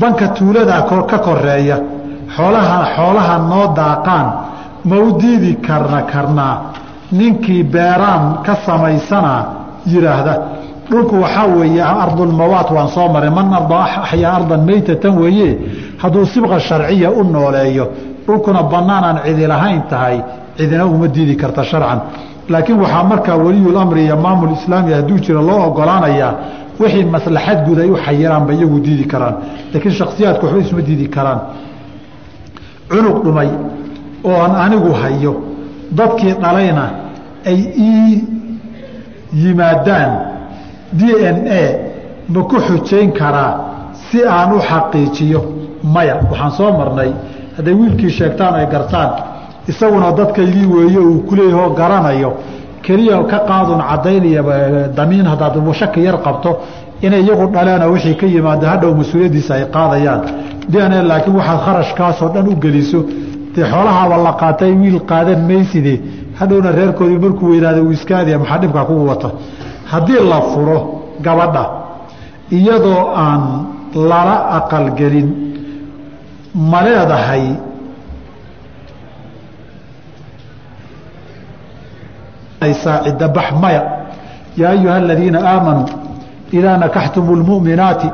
banka tuuladaa ka koreeya xoolaha xoolaha noo daaqaan ma u diidi karna karnaa ninkii beeraan ka samaysanaa yidhaahda dhulku waxaa weeye ardulmawaat waan soo maray man axyaa ardan meytatan weeye hadduu sibqa sharciya u nooleeyo dhulkuna bannaan aan cidi lahayn tahay cidina uma diidi karta sharcan. Laakiin waxaa markaa weliyulamri iyo maamul islaami hadduu jira loo ogolaanayaa wixii maslaxad guud ay u xayiraanba iyagu diidi karaan. Laakiin shaksiyaadku waxba isma diidi karaan. Cunug dhumay oo aan anigu hayo dadkii dhalayna ay ii yimaadaan d n a ma ku xujayn karaa si aan u xaqiijiyo? Maya waxaan soo marnay. Hadday wiilkii sheegtaan ay gartaan isaguna dadkaygii weeye uu kuleeyahoo garanayo keliya ka qaadun cadaynaya damiin haddaad shaki yar qabto inay iyagu dhaleeno wixii ka yimaada hadhow mas'uuliyaddiisa ay qaadayaan. D n a laakiin waxaad kharashkaasoo dhan u geliso dee xoolahaaba la qaatay wiil qaadan mayside hadhowna reerkoodii markuu weynaada uu iskaadiya maxaa dhibkaa kugu wata haddii la furo gabadha iyadoo aan lala aqalgelin ma leedahay noqonaysaa cidabax maya. Yaa ayuha aladiina aamanuu idaa nakaxtum اlmu'minaati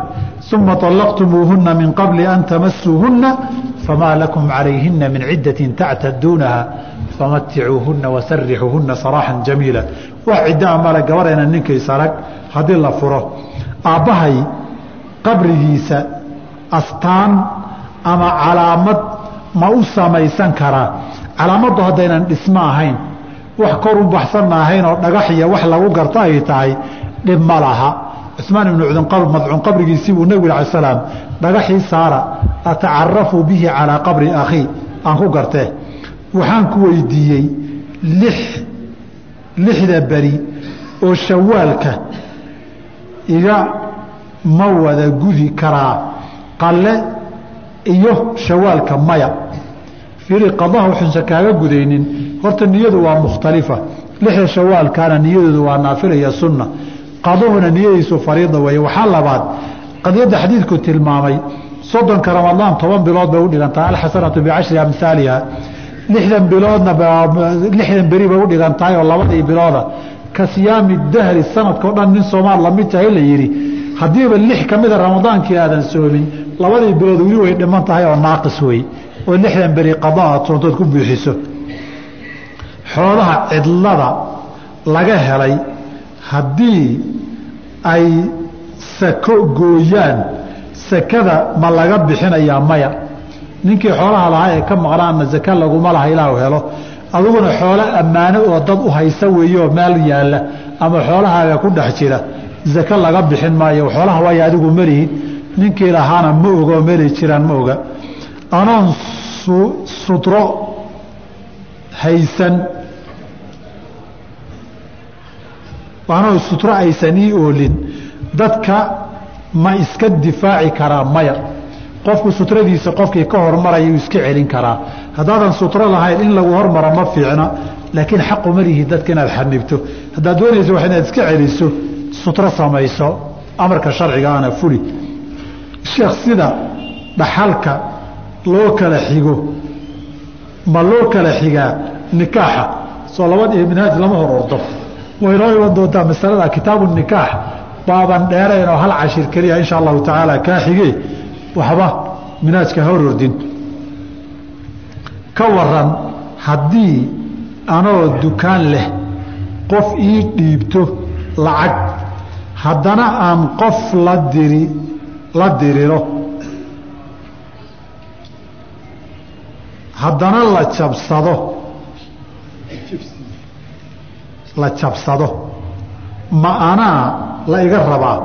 uma طalaqtumuuhuna min qabli an tamasuuhuna famaa lakum calayhina min cidati tactaduunaha famaticuuhuna wasarixuuhuna saraaxan jamiila. Wax ciddaa ah male gabarheena ninkiisarag haddii la furo. Aabbahay qabrigiisa astaan ama calaamad ma u samaysan karaa. Calaamadu haddaynan dhismo ahayn wax kor u baxsanna ahayn oo dhagax iyo wax lagu garto ay tahay dhib ma laha. Cusmaan ibnu madcuun qabrigiisii buu nebigu ala slaam dhagaxii saara atacarafu bihi calaa qabri akhii aan ku gartee. Waxaan ku weydiiyey lix lixda beri oo shawaalka iga ma wada gudi karaa qalle iyo shawaalka maya fiiri qadaha waxuusan kaaga gudaynin. Horta niyadu waa mukhtalifa. Lixda shawaalkaana niyadoodu waa naafila iyo sunna. Qaduhuna niyadiisu fariida weeye. Waxaa labaad qadiyadda xadiidku tilmaamay soddonka ramadaan toban bilood u dhigantahay alxasanatu bicashri amhaaliha lixdan biloodna lixdan beri u dhigan oo labadii bilooda. Ka siyaami dahri sanadkao dhan nin soomaal la mid tahay la yidhi haddiiba lix ka mida ramadaankii aadan soomin labadii bilood weli way dhiman tahay oo naaqis wey oo lixdan beri qada aad ku buuxiso. Xoolaha cidlada laga helay haddii ay sako gooyaan sakada ma laga bixinayaa maya. Ninkii xoolaha lahaa ee ka maqnaana saka laguma laha ilaahu helo. Adiguna xoolo ammaano oo dad u haysa weeye oo meel yaalla ama xoolahaaga ku dhex jira sako laga bixin maayo. Xoolaha waayo adigu malihid ninkii lahaana ma oga oo meelay jiraan ma oga anoon sutro haysan. Anoo sutro aysan ii oolin. Dadka ma iska difaaci karaa maya. Qofku sutradiisa qofkii ka hormaraya uu iska celin karaa. Haddaadan sutro lahayn in lagu hormaro ma fiicna laakiin xaqu malihi dadka inaad xanibto haddaad doonaysa wax inaad iska celiso sutro samayso. Amarka sharcigaana fuli sheekh sida dhaxalka loo kala xigo ma loo kala xigaa nikaaxa? Soo labad minhaaj lama hor ordo. Way noo iman doontaa masalada kitaabu nikaax. Baaban dheerayn oo hal cashir keliya insha allahu tacaala kaa xige waxba minaajka hor ordin. Ka waran haddii anoo dukaan leh qof ii dhiibto lacag haddana aan qof la diri la diriro haddana la jabsado. La jabsado. Ma anaa la iga rabaa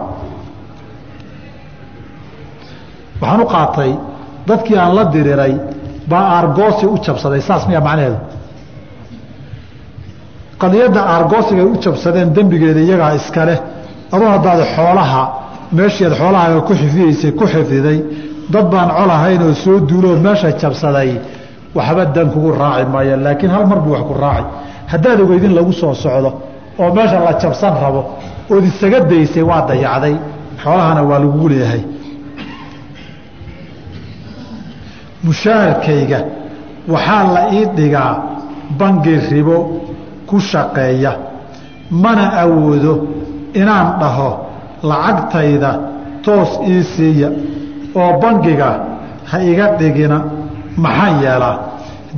waxaan u qaatay dadkii aan la diriray baa aargoosi u jabsaday saas miyaa macnaheedu? Qadiyadda aargoosiga ay u jabsadeen dembigeeda iyagaa iskale adoo haddaad xoolaha meeshiiad xoolahaaga ku xifdiyeysay ku xifdiday dad baan colahayn oo soo duuloo meesha jabsaday waxba dan kugu raaci maayo laakiin hal mar buu wax ku raaci. Haddaad ogeydin lagu soo socdo oo meesha la jabsan rabo ood isaga daysay waa dayacday. Xoolahana waa lagugu leeyahay. Mushaharkayga waxaa la ii dhigaa bangi ribo ku shaqeeya mana awoodo inaan dhaho lacagtayda toos ii siiya. Oo bangiga ha iga dhigina maxaan yeelaa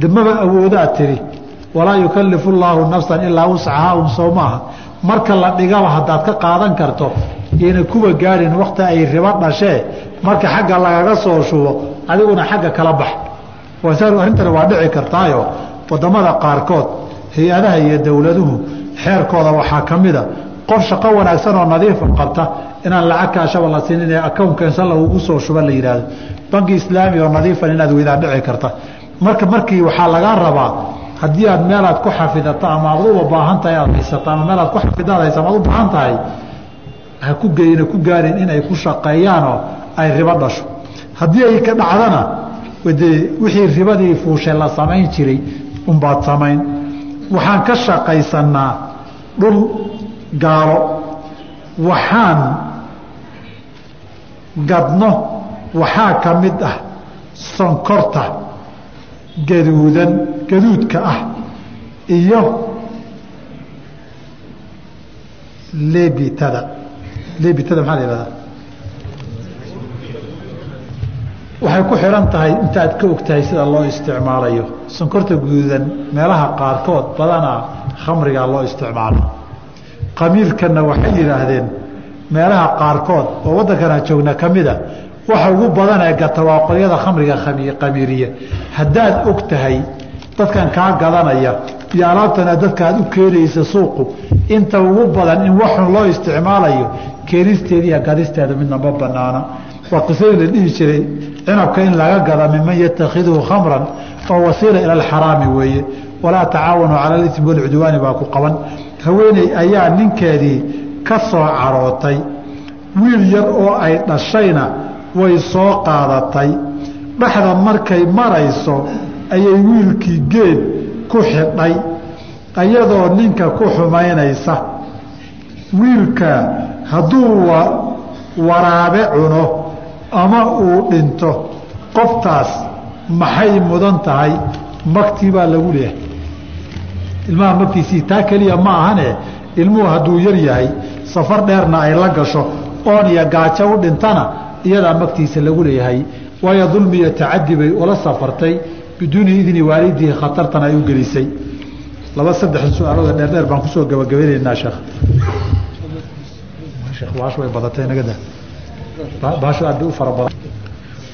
damaba awoodaa tidhi walaa yukallifu llaahu nafsan ilaa wuscahaa un sow maaha. Marka la dhigaba haddaad ka qaadan karto yayna kuwa gaadhin wakhti ay ribo dhashee marka xagga lagaga soo shubo adiguna xagga kala bax. Arrintani waa dhici kartaayo. Wadamada qaarkood hay'adaha iyo dowladuhu xeerkooda waxaa ka mida qof shaqo wanaagsan oo nadiifa qabta inaan lacag kaashaba la siinin ee akownkeensa lagugu soo shuba la yidhaahdo banki islaami oo nadiifan inaad weydaan dhici karta marka markii waxaa lagaa rabaa haddii aad meelaad ku xafidato ama aad uba baahan tahay aad haysato ama meelaad ku xafidaad haysa ama ad u baahan tahay ha ku geyna ku gaarin inay ku shaqeeyaanoo ay ribo dhasho. Haddii ay ka dhacdana dee wixii ribadii fuushay la samayn jiray unbaad samayn. Waxaan ka shaqaysanaa dhul gaalo waxaan gadno waxaa ka mid ah sonkorta gaduudan gaduudka ah iyo lebitada lebitada maxaa la yihahdaa waxay ku xihan tahay intaad ka og tahay sida loo isticmaalayo. Sonkorta guduudan meelaha qaarkood badanaa khamrigaa loo isticmaalo. Qamiirkanna waxay yidhaahdeen meelaha qaarkood oo waddankanaa joogna ka mida waxa ugu badan ee gata waa qolyada khamriga qamiiriya haddaad og tahay dadkan kaa gadanaya iyo alaabtana dadka aad u keenaysa suuqu inta ugu badan in waxun loo isticmaalayo keenisteeda gadisteeda midna ma banaana waa qisadii la dhihi jiray cinabka in laga gada miman yatakhiduhu khamran oo wasiila ila alxaraami weeye. Walaa tacaawanu cala alismi walcudwaani baa ku qaban. Haweeney ayaa ninkeedii ka soo carootay wiil yar oo ay dhashayna way soo qaadatay. Dhexda markay marayso ayay wiilkii geed ku xidhay iyadoo ninka ku xumaynaysa. Wiilka hadduu waraabe cuno ama uu dhinto qoftaas maxay mudan tahay? Magtii baa lagu leeyahay. Ilmaha magtiisii taa keliya ma ahane ilmuhu hadduu yar yahay safar dheerna ay la gasho oon iyo gaajo u dhintana iyadaa magtiisa lagu leeyahay. Waayo dulmi iyo tacadi bay ula safartay. Biduuni idni waalidihi khatartan ay u gelisay. Laba saddex su'aalooda dheerdheer baan ku soo gabagabeynaynaa sheekh. Way badatay nagada baasho aad bay u fara badan.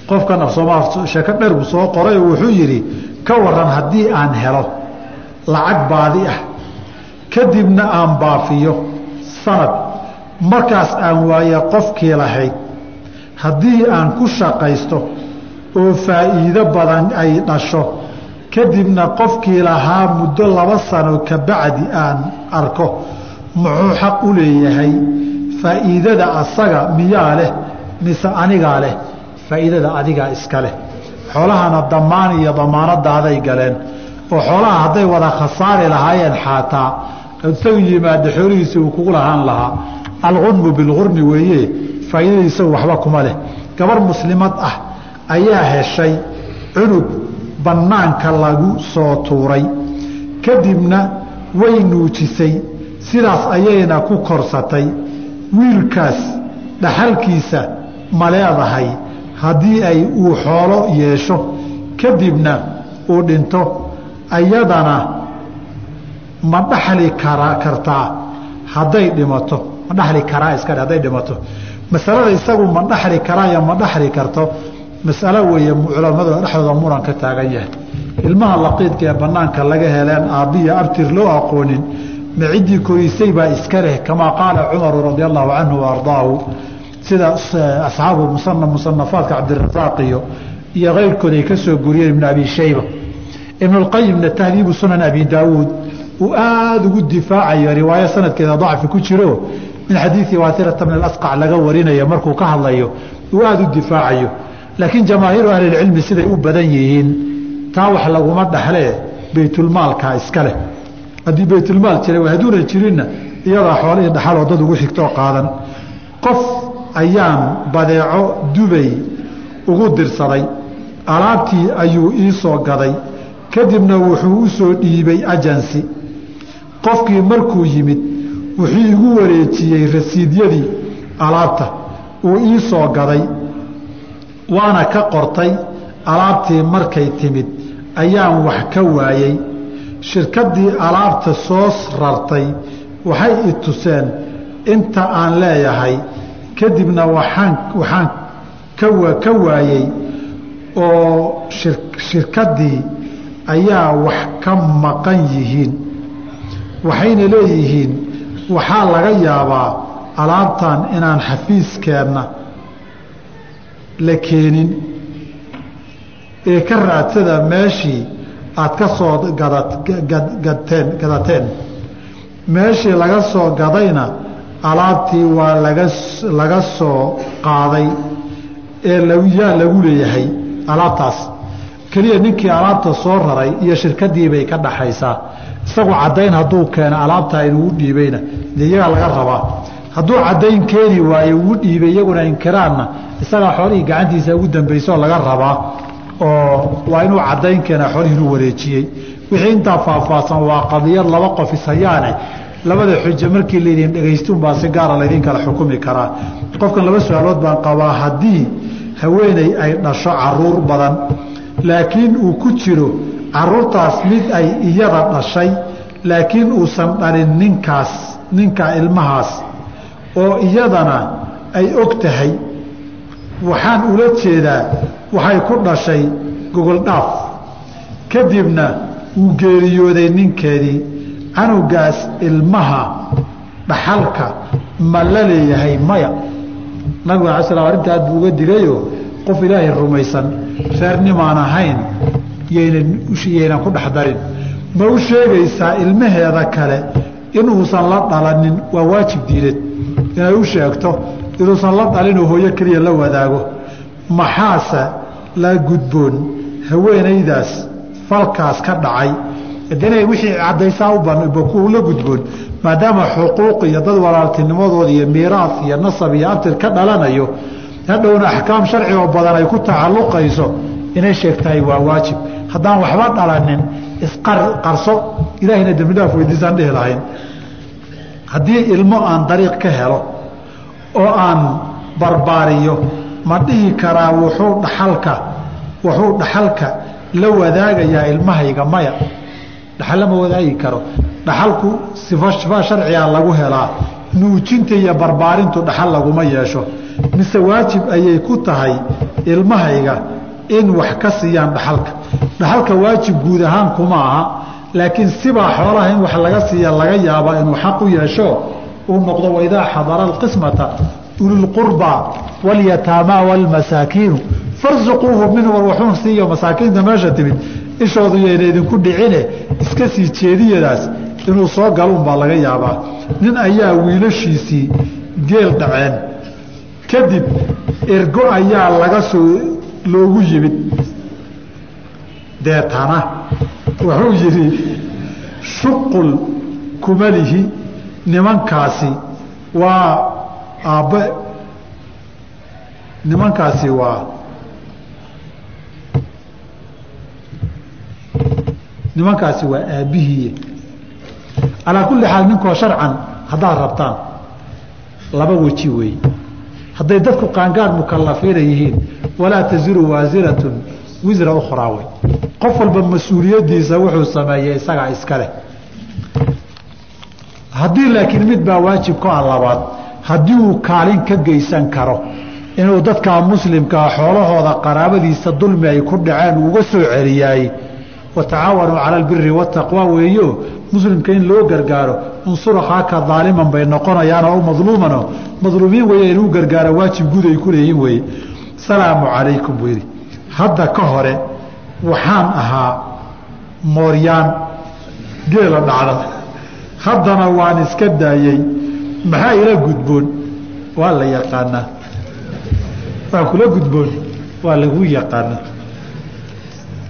Qofkan af soomaa sheeko dheer buu soo qoray wuxuu yidhi ka waran haddii aan helo lacag baadi ah. Kadibna aan baafiyo sanad. Markaas aan waaye qofkii lahayd haddii aan ku shaqaysto oo faa'iido badan ay dhasho kadibna qofkii lahaa muddo laba sano ka bacdi aan arko muxuu xaq u leeyahay? Faa'iidada asaga miyaa leh mise anigaa leh? Faa'iidada adigaa iska leh. Xoolahana damaan iyo damaanadaaday galeen. Oo xoolaha hadday wada khasaari lahaayeen xaataa isagu yimaada xoolihiisa uu kugu lahaan lahaa. Alqunmu bilqurmi weeye faa'iidada isagu waxba kuma leh. Gabar muslimad ah ayaa heshay cunug bannaanka lagu soo tuuray. Kadibna way nuujisay sidaas ayayna ku korsatay. Wiilkaas dhaxalkiisa ma leedahay haddii ay uu xoolo yeesho. Kadibna uu dhinto ayadana ma dhaxli kara kartaa? Hadday dhimato ma dhaxli karaa iska hadday dhimato masalada isagu ma dhaxli karaayo ma dhaxli karto masalo weeye culamadu dhexdooda muran ka taagan yahay. Ilmaha laqiidka ee banaanka laga heleen aabbiya abtir loo aqoonin ma ciddii korisay baa iska leh kamaa qaala cumaru radi allahu canhu waardaahu sida asxaabu musanafaadka cabdirasaaq iyo iyo keyrkood ay ka soo guriyeen ibnu abi shayba. Ibnulqayimna tahdiibu sunan abi daawuud uu aada ugu difaacayo riwaayo sanadkeeda dacfi ku jiro min xadiidi waatirata bn asqac laga warinayo markuu ka hadlayo uu aada u difaacayo. Laakiin jamaahiiru ahlilcilmi siday u badan yihiin taa wax laguma dhaxlee baytulmaalkaa iska leh. Haddii baytulmaal jira hadduuna jirinna iyadaa xoolihii dhaxaloo dad ugu xigtoo qaadan. Qof ayaan badeeco dubay ugu dirsaday alaabtii ayuu ii soo gaday kadibna wuxuu u soo dhiibay ajansi. Qofkii markuu yimid wuxuu igu wareejiyey rasiidyadii alaabta uu ii soo gaday waana ka qortay alaabtii markay timid ayaan wax ka waayey shirkaddii alaabta soo rartay waxay i tuseen inta aan leeyahay kadibna waxaan waxaan ka waayey oo shirkaddii ayaa wax ka maqan yihiin waxayna leeyihiin waxaa laga yaabaa alaabtan inaan xafiiskeenna la keenin. Ee ka raadsada meeshii aad ka soo gadteen gadateen. Meeshii laga soo gadayna alaabtii waa laga laga soo qaaday ee yaa lagu leeyahay alaabtaas. Keliya ninkii alaabta soo raray iyo shirkadii bay ka dhaxaysaa isagu caddayn hadduu keeno alaabtaa inuu dhiibayna de iyagaa laga rabaa. Hadduu caddayn keeni waayo uu dhiibay iyaguna inkiraanna isagaa xoolihii gacantiisa ugu dambaysaoo laga rabaa oo waa inuu caddayn keena xoolihii inuu wareejiyey. Wixii intaa faahfaahsan waa qadiyad laba qof ishayaane labada xujo markii laydin dhegaystuunbaa si gaara laydin kala xukumi karaa. Qofkan laba su'aalood baan qabaa haddii haweeney ay dhasho carruur badan laakiin uu ku jiro caruurtaas mid ay iyada dhashay laakiin uusan dhalin ninkaas ninka ilmahaas oo iyadana ay og tahay. Waxaan ula jeedaa waxay ku dhashay gogoldhaaf kadibna wuu geeriyooday ninkeedii canugaas ilmaha dhaxalka ma la leeyahay maya. Nabigu ala slam arrinta aad buu uga digayo qof ilaahay rumaysan reernimaan ahayn yaynan ku dhex darin. Ma u sheegaysaa ilmaheeda kale inuusan la dhalanin waa waajib diineed. Inay u sheegto inuusan la dhalinoo hooyo keliya la wadaago. Maxaase la gudboon haweenaydaas falkaas ka dhacay. Inay wixii caddaysaa u la gudboon. Maadaama xuquuq iyo dad walaaltinimadooda iyo miiraas iyo nasab iyo abtir ka dhalanayo hadhowna axkaam sharci oo badan ay ku tacalluqayso inay sheegtahay waa waajib haddaan waxba dhalanin isqarso ilaahayna dembidhaaf weydiisaan dhihi lahayn. Haddii ilmo aan dariiq ka helo oo aan barbaariyo ma dhihi karaa wuxuu dhaxalka wuxuu dhaxalka la wadaagayaa ilmahayga maya. Dhaxal lama wadaagi karo. Dhaxalku sifa sifa sharciga lagu helaa nuujinta iyo barbaarintu dhaxal laguma yeesho. Mise waajib ayay ku tahay ilmahayga in wax ka siiyaan dhaxalka. Dhaxalka waajib guud ahaan kuma aha laakiin sibaa xoolaha in wax laga siiya laga yaaba inuu xaq u yeesho uu noqdo waidaa xadara alqismata ulilqurbaa walyataamaa waalmasaakiinu farsuquuhu minhu warwaxuun siiyo masaakiinta meesha timid ishoodu idinku dhicine iska sii jeediyadaas inuu soo galuunbaa laga yaabaa. Nin ayaa wiilashiisii geel dhaceen. Kadib ergo ayaa laga soo loogu yimid deetana wuxuu yidhi shuqul kumalihi nimankaasi waa aabbe. Nimankaasi waa nimankaasi waa aabbihiiye calaa kulli xaal ninkoo sharcan haddaad rabtaan laba weji weeye hadday dadku qaangaar mukalafiina yihiin walaa taziru waasiratun wisra ukhraa wey qof walba mas'uuliyaddiisa wuxuu sameeyey isagaa iska leh. Haddii laakiin mid baa waajib ku ah labaad haddii uu kaalin ka geysan karo inuu dadkaa muslimkaa xoolahooda qaraabadiisa dulmi ay ku dhaceen uga soo celiyaay watacaawanuu cala albiri wataqwa weeyo muslimka in loo gargaaro unsur akhaaka daaliman bay noqonayaan oo madluumano madluumiin weeye inuu gargaaro waajib guud ay ku leeyihiin weeye. Salaamu calaykum buu yidhi. Hadda ka hore waxaan ahaa mooryaan geela dhacda. Haddana waan iska daayey maxaa ila gudboon? Waa la yaqaanaa. Waa kula gudboon? Waa laguu yaqaanaa.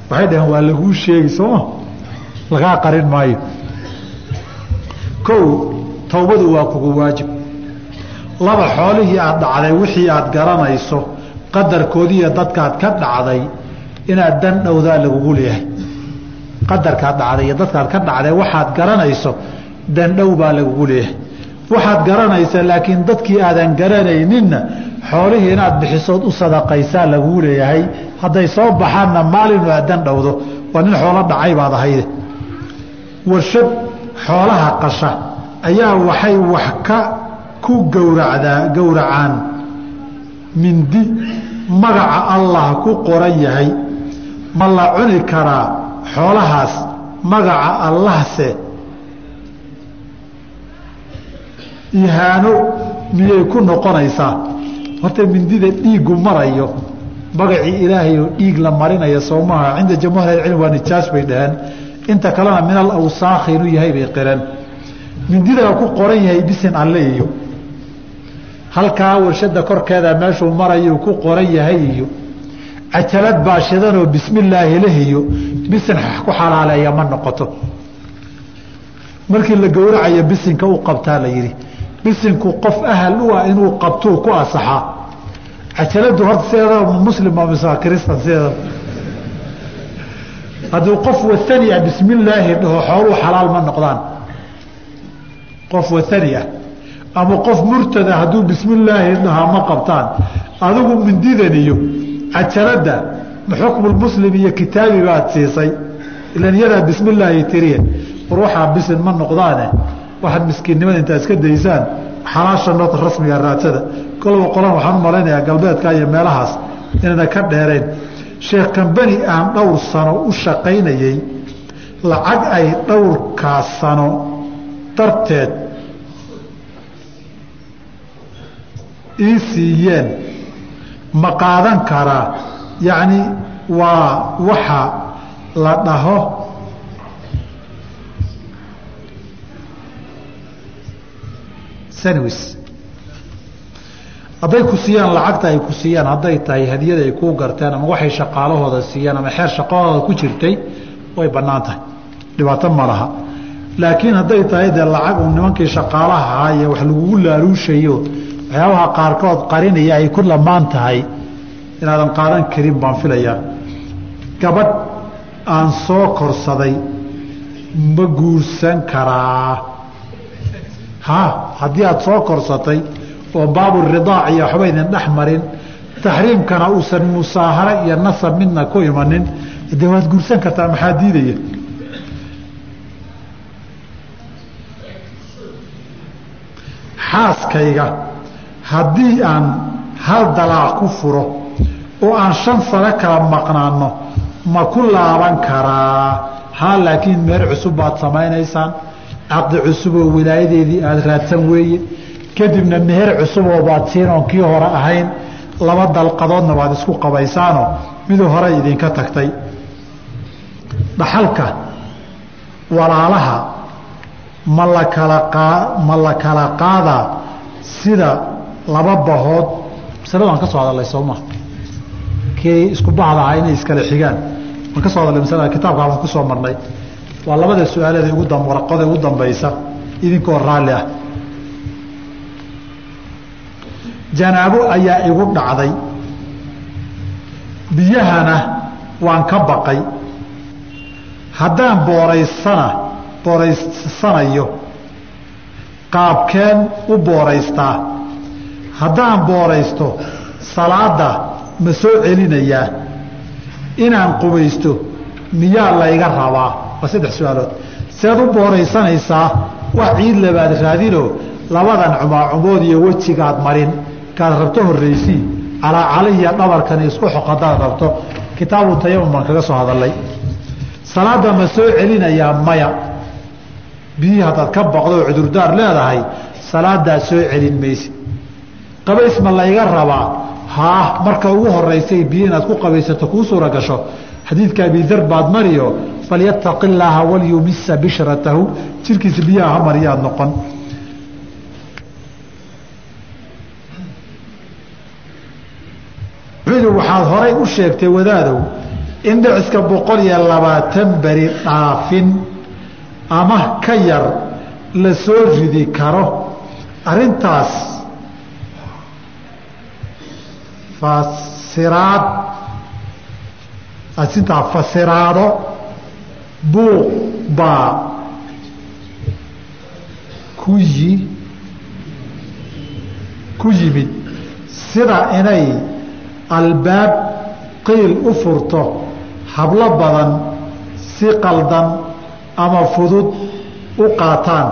Waxay dhaheen waa laguu sheegi sooma lagaa qarin maayo kow towbadu waa kugu waajib. Laba xoolihii aad dhacday wixii aad garanayso qadarkoodiiyo dadkaad ka dhacday inaad dan dhowdaa lagugu leeyahay. Qadarkaad dhacday iyo dadkaad ka dhacday waxaad garanayso dandhow baa lagugu leeyahay. Waxaad garanaysa laakiin dadkii aadan garanayninna xoolihii inaad bixisood u sadaqaysaa lagugu leeyahay. Hadday soo baxaanna maalinu aad dan dhowdo. Waa nin xoolo dhacay baad ahayde warshad xoolaha qasha ayaa waxay wax ka ku gowracdaa gowracaan. Mindi magaca allah ku qoran yahay. Ma la cuni karaa xoolahaas magaca allahse ihaano miyay ku noqonaysaa? Horta mindida dhiiggu marayo magacii ilaahay oo dhiig la marinayo soomaha cinda jamhuur ahlicilm waa nijaas bay dhaheen inta kalena min al awsaakhi inuu yahay bay qireen. Mindida ku qoran yahay bisin alle iyo. Halkaa warshada korkeeda meeshuu marayu ku qoran yahay iyo. Cajalad baashidanoo bismillaahi leh iyo. Bisin ku xalaaleeya ma noqoto. Markii la gowracayo bisinka u qabtaa la yidhi bisinku qof ahal u ah inuu qabtuu ku asaxaa. Cajaladu horta sideeda muslim mise kristan sideeda hadduu qof waani ah bismillaahi dhaho xooluu xalaal ma noqdaan. Qof waani ah. Ama qof murtada hadduu bismillaahi dhahaa ma qabtaan. Adigu mindidan iyo cajalada xukmulmuslim iyo kitaabi baad siisay ilan iyadaa bismillaahi tiriye war waxaa bisin ma noqdaane. Waxaad miskiinnimada intaa iska daysaan xalaasha noota rasmiga raadsada. Kolba qolan waxaan u malaynayaa galbeedka iyo meelahaas inayna ka dheerayn sheekh kambani aan dhowr sano u shaqaynayey lacag ay dhowrkaas sano darteed ii siiyeen. Ma qaadan karaa yacni waa waxa la dhaho sanwis hadday ku siiyaan lacagta ay ku siiyaan hadday tahay hadiyada ay kuu garteen ama waxay shaqaalahooda siiyaan ama xeer shaqadooda ku jirtay way bannaan tahay. Dhibaato ma laha. Laakiin hadday tahay dee lacag uu nimankii shaqaalaha ahaa iyo wax lagugu laaluushayo waxyaabaha qaarkood qarinaya ay ku lamaan tahay. Inaadan qaadan karin baan filayaa. Gabadh aan soo korsaday ma guursan karaa. Ha haddii aada soo korsatay oo baaburidaac iyo waxba dhex marin taxriimkana uusan musaaharo iyo nasab midna ku imanin. Dee waad guursan kartaa maxaa diidaya? Xaaskayga haddii aan hal dalaaq ku furo oo aan shan sano kala maqnaano ma ku laaban karaa? Haa laakiin meer cusub baad samaynaysaan. Caqdi cusuboo wilaayadeedii aada raadsan weeye kadibna meher cusuboo baad siin oon kii hore ahayn laba dalqadoodna waad isku qabaysaanoo miduu hore idinka tagtay. Dhaxalka walaalaha ma la kala ma la kala qaadaa sida laba bahood masalada waan ka soo hadalay sooma kii isku bahda ahaa inay iskala xigaan. Waan ka soo hadalay masalada kitaabkaa waan ku soo marnay. Waa labada su'aalada ugu waraqada ugu dambaysa idinkoo raalli ah janaabo ayaa igu dhacday. Biyahana waan ka baqay. Haddaan booraysana booraysanayo qaabkeen u booraystaa. Haddaan booraysto salaada ma soo celinayaa. Inaan qubaysto miyaa layga rabaa? Waa saddex su'aalood. Seed u booraysanaysaa wax ciid labaad raadinoo labadan cumaacumood iyo wejigaad marin kaad rabto horraysii calaacaliya dhabarkani isku xoq haddaad rabto. Kitaabu tayamum baan kaga soo hadalay salaada ma soo celinayaa maya. Biyihii haddaad ka baqdo oo cudurdaar leedahay salaadaa soo celin maysid. Qabays ma layga rabaa? Haa marka ugu horaysay biyo inaad ku qabaysato kuu suura gasho. Xadiidka abidar baad mariyo falyataqi illaaha walyumisa bishratahu. Jirkiisa biyaha ha mariyaad noqon waxaad horay u sheegtay wadaadow in dhiciska boqol iyo labaatan beri dhaafin ama ka yar la soo ridi karo. Arintaas fasiraad aad sintaa fasiraado buuq baa ku yi ku yimid sida inay albaab qiil u furto hablo badan si qaldan ama fudud u qaataan.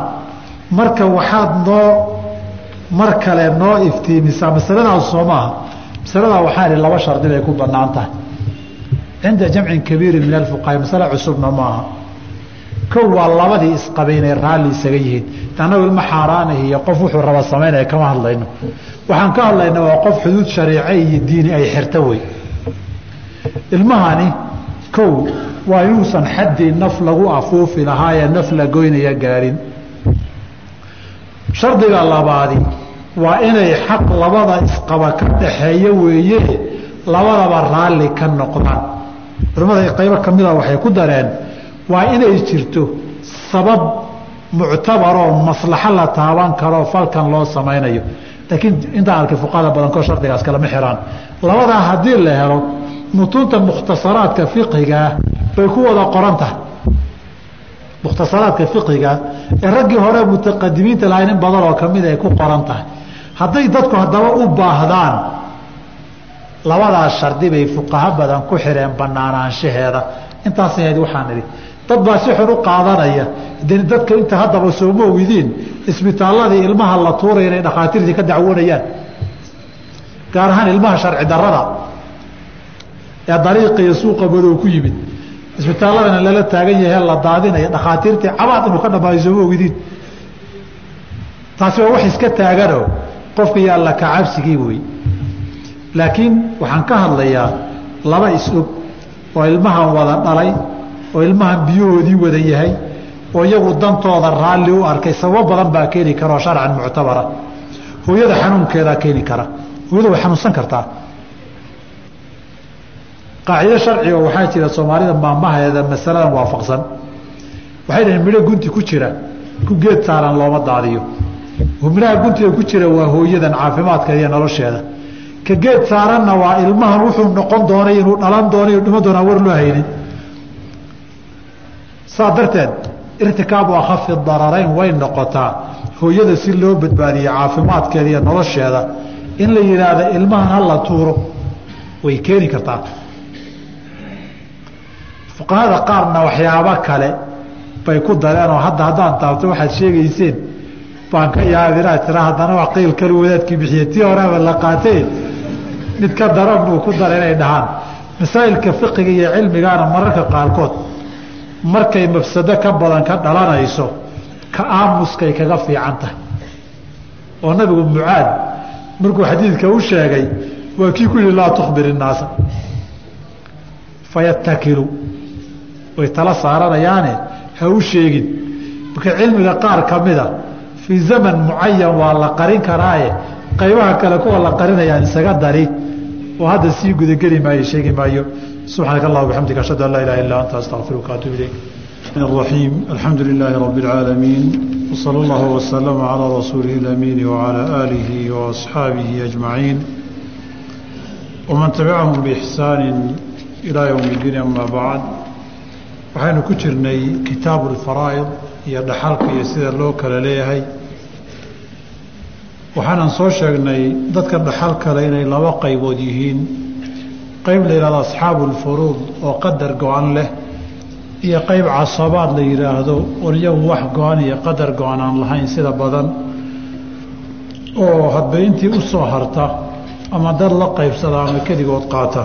Marka waxaad noo mar kale noo iftiimisaa masaladaas soo maaha. Masaladaa waxaa ihi laba shardi bay ku bannaan tahay. Cinda jamcin kabiiri min alfuqaha masale cusubna maaha. Kow waa labadii isqabay inay raalli isaga yihiin. Annagu ilma xaaraanah iyo qof wuxuu raba samaynaya kama hadlayno waxaan ka hadlayna waa qof xuduud shariice iyo diini ay xirta wey. Ilmahani kow waa inuusan xaddii naf lagu afuufi lahaayee naf la goynaya gaadhin shardiga labaadi waa inay xaq labada isqaba ka dhaxeeya weeye labadaba raalli ka noqdaan. Culimmada qaybo ka mida waxay ku dareen waa inay jirto sabab muctabaroo maslaxo la taaban karoo falkan loo samaynayo laakiin intaan arkay fuqahada badankood shardigaas kalama xiraan. Labadaa haddii la helo mutuunta mukhtasaraadka fiqigaa bay ku wada qoran tahay. Mukhtasaraadka fiqiga ee raggii hore mutaqadimiinta lahayn in badan oo ka mid ay ku qoran tahay. Hadday dadku haddaba u baahdaan labadaas shardi bay fuqaho badan ku xireen banaanaanshaheeda intaas ahayd waxaan idhi dad baa si xun u qaadanaya. De dadka inta haddaba sooma ogidiin isbitaalladii ilmaha la tuuraya inay dhakhaatiirtii ka dacwoonayaan gaar ahaan ilmaha sharci darada ee dariiqa iyo suuqa madow ku yimid. Isbitaalladana lala taagan yahe la daadinaya dhakhaatiirtii cabaad inuu ka dhamaayo sooma ogidiin taasi waa wax iska taagano qofka yaa la kacabsigii wey. Laakiin waxaan ka hadlayaa laba is-og oo ilmahan wada dhalay oo ilmahan biyahoodii wada yahay oo iyagu dantooda raalli u arkay sababo badan baa keeni karaoo sharcan muctabara. Hooyada xanuunkeedaa keeni kara. Hooyada way xanuunsan kartaa. Qaacido sharciga waxaa jira soomaalida maamaheeda masaladan waafaqsan. Waxay dhaheen midho gunti ku jira ku geed saaran looma daadiyo. Midhaha guntiga ku jira waa hooyadan caafimaadkeeda iyo nolosheeda. Ka geed saaranna waa ilmahan wuxuu noqon doonay inuu dhalan doonay dhimo doonaa war loo haynin. Saa darteed irtikaabu akhafi dararayn way noqotaa hooyada si loo badbaadiye caafimaadkeeda iyo nolosheeda in la yidhaahdo ilmahan hala tuuro way keeni kartaa. Fuqahada qaarna waxyaabo kale bay ku dareenoo hadda haddaan taabto waxaad sheegayseen baan ka yaab inaad tira haddana waa qiil kali wadaadkii bixiye tii horeba la qaatee mid ka daran buu ku dara inay dhahaan. Masaa'ilka fiqiga iyo cilmigaana mararka qaarkood markay mafsado ka badan ka dhalanayso ka aamuskay kaga fiican tahay. Oo nabigu mucaad markuu xadiidka u sheegay waa kii ku yihi laa tukhbir innaasa fayatakilu way tala saaranayaane ha u sheegin. Marka cilmiga qaar ka mida fii zaman mucayan waa la qarin karaaye qaybaha kale kuwa la qarinayaan isaga dari. Oo hadda sii gudageli maayo sheegi maayo subxaanaka allah bxamdika ashhad an laa ilaha illa anta astaqfiruka atub ilayk. Raxiim alxamdu lilaahi rabi اlcaalamiin wsala allahu wasalama calaa rasuulihi lamiini wacalaa aalihi waasxaabihi ajmaciin waman tabicahum biixsaani ilaa yowmi diin ama bacd waxaynu ku jirnay kitaabu alfaraa'id iyo dhaxalka iyo sida loo kala leeyahay. Waxaanan soo sheegnay dadka dhaxal kale inay laba qaybood yihiin qayb la yidhahdo asxaabu alfuruud oo qadar go-an leh iyo qayb casabaad la yidhaahdo oon iyagu wax go-an iyo qadar go-an aan lahayn sida badan oo hadba intii u soo harta ama dad la qaybsada ama keligood qaata.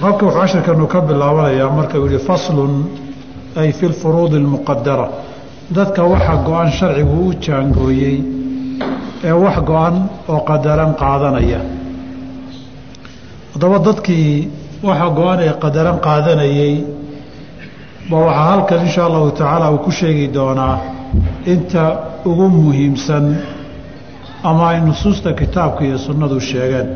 Halka wuxuu cashirkanu ka bilaabanayaa marka uu yihi faslun ay fi lfuruudi almuqadara dadka waxa go-an sharcigu u jaangooyey ee wax go-an oo qadaran qaadanaya haddaba dadkii waxa go-an ee qadaran qaadanayey ba waxaa halkan insha allahu tacaala uu ku sheegi doonaa inta ugu muhiimsan ama ay nusuusta kitaabka iyo sunnadu sheegeen.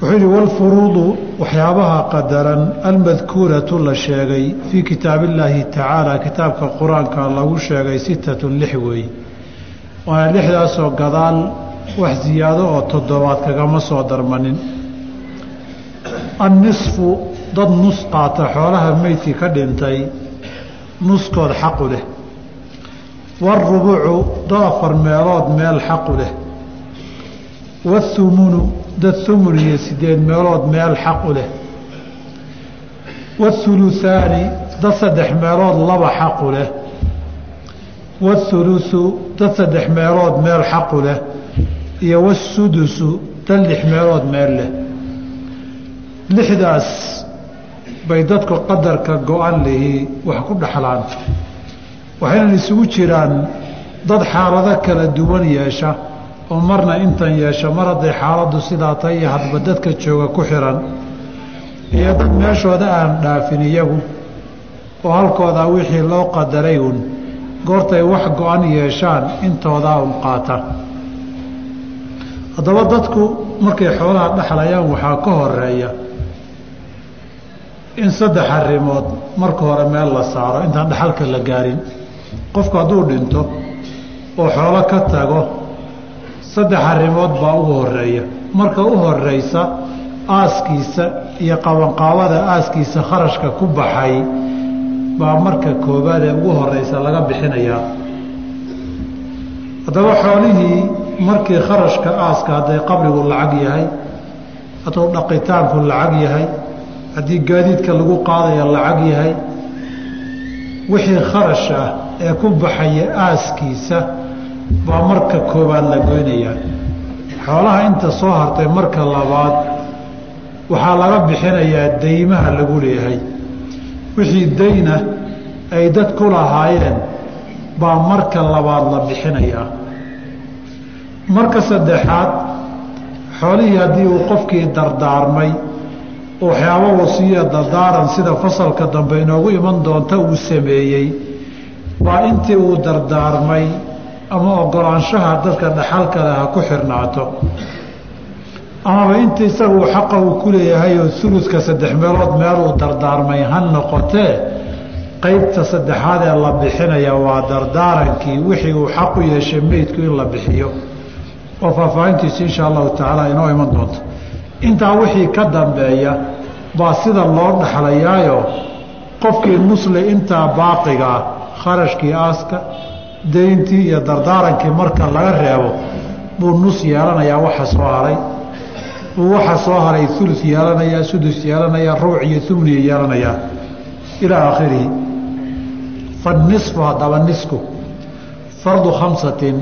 Wuxuu yidhi walfuruudu waxyaabaha qadaran almadkuuratu la sheegay fii kitaab illaahi tacaala. Kitaabka qur'aanka lagu sheegay sitatun lix weey waana lixdaasoo gadaal wax siyaado oo toddobaad kagama soo darmanin annisfu dad nus qaata xoolaha meydkii ka dhintay nuskood xaqu leh waarubucu dad afar meelood meel xaqu leh wathumunu dad humun iyo sideed meelood meel xaqu leh wathuluthaani dad saddex meelood laba xaqu leh wathulusu dad saddex meelood meel xaqu leh iyo wasudusu dad lix meelood meel leh lixdaas bay dadku qadarka go-an lihii wax ku dhaxlaan. Waxaynan isugu jiraan dad xaalado kala duwan yeesha oo marna intan yeesha mar hadday xaaladdu sidaa tahay iyo hadba dadka jooga ku xiran. Iyo dad meeshooda aan dhaafin iyagu oo halkoodaa wixii loo qadaray uun goortay wax go-an yeeshaan intoodaa un qaata. Haddaba dadku markay xoolaha dhexlayaan waxaa ka horreeya in saddex arrimood marka hore meel la saaro intaan dhexalka la gaarin. Qofku hadduu dhinto oo xoolo ka tago saddex arrimood baa ugu horreeya marka u horeysa aaskiisa iyo qabanqaabada aaskiisa kharashka ku baxay baa marka koobaad ee ugu horeysa laga bixinayaa haddaba xoolihii markii kharashka aaska hadday qabrigu lacag yahay hadduu dhaqitaanku lacag yahay haddii gaadiidka lagu qaadaya lacag yahay wixii kharash ah ee ku baxaya aaskiisa baa marka koobaad la goynayaa. Xoolaha inta soo hartay marka labaad waxaa laga bixinayaa deymaha lagu leeyahay. Wixii dayna ay dad ku lahaayeen baa marka labaad la bixinayaa. Marka saddexaad xoolihii haddii uu qofkii dardaarmay waxyaabo wasiya dardaaran sida fasalka dambe inoogu iman doonta uu sameeyey waa intii uu dardaarmay ama ogolaanshaha dadka dhaxalkale ha ku xirnaato. Amaba inta isagu xaqa uu ku leeyahay oo uluska saddex meelood meel uu dardaarmay ha noqotee qeybta saddexaad ee la bixinaya waa dardaarankii wixii uu xaq u yeeshay meydku in la bixiyo. Oo faahfaahintiisu insha allahu tacaala inoo iman doonto intaa wixii ka dambeeya baa sida loo dhaxlayaayo qofkii musli intaa baaqigaa kharashkii aaska dayntii iyo dardaarankii marka laga reebo buu nus yeelanayaa waxa soo haray. Buu waxa soo haray ulus yeelanayaa sudus yeelanayaa ruuc iyo umniya yeelanayaa. Ilaa aakhirihi. Fanisfu haddaba nisku. Fardu khamsatin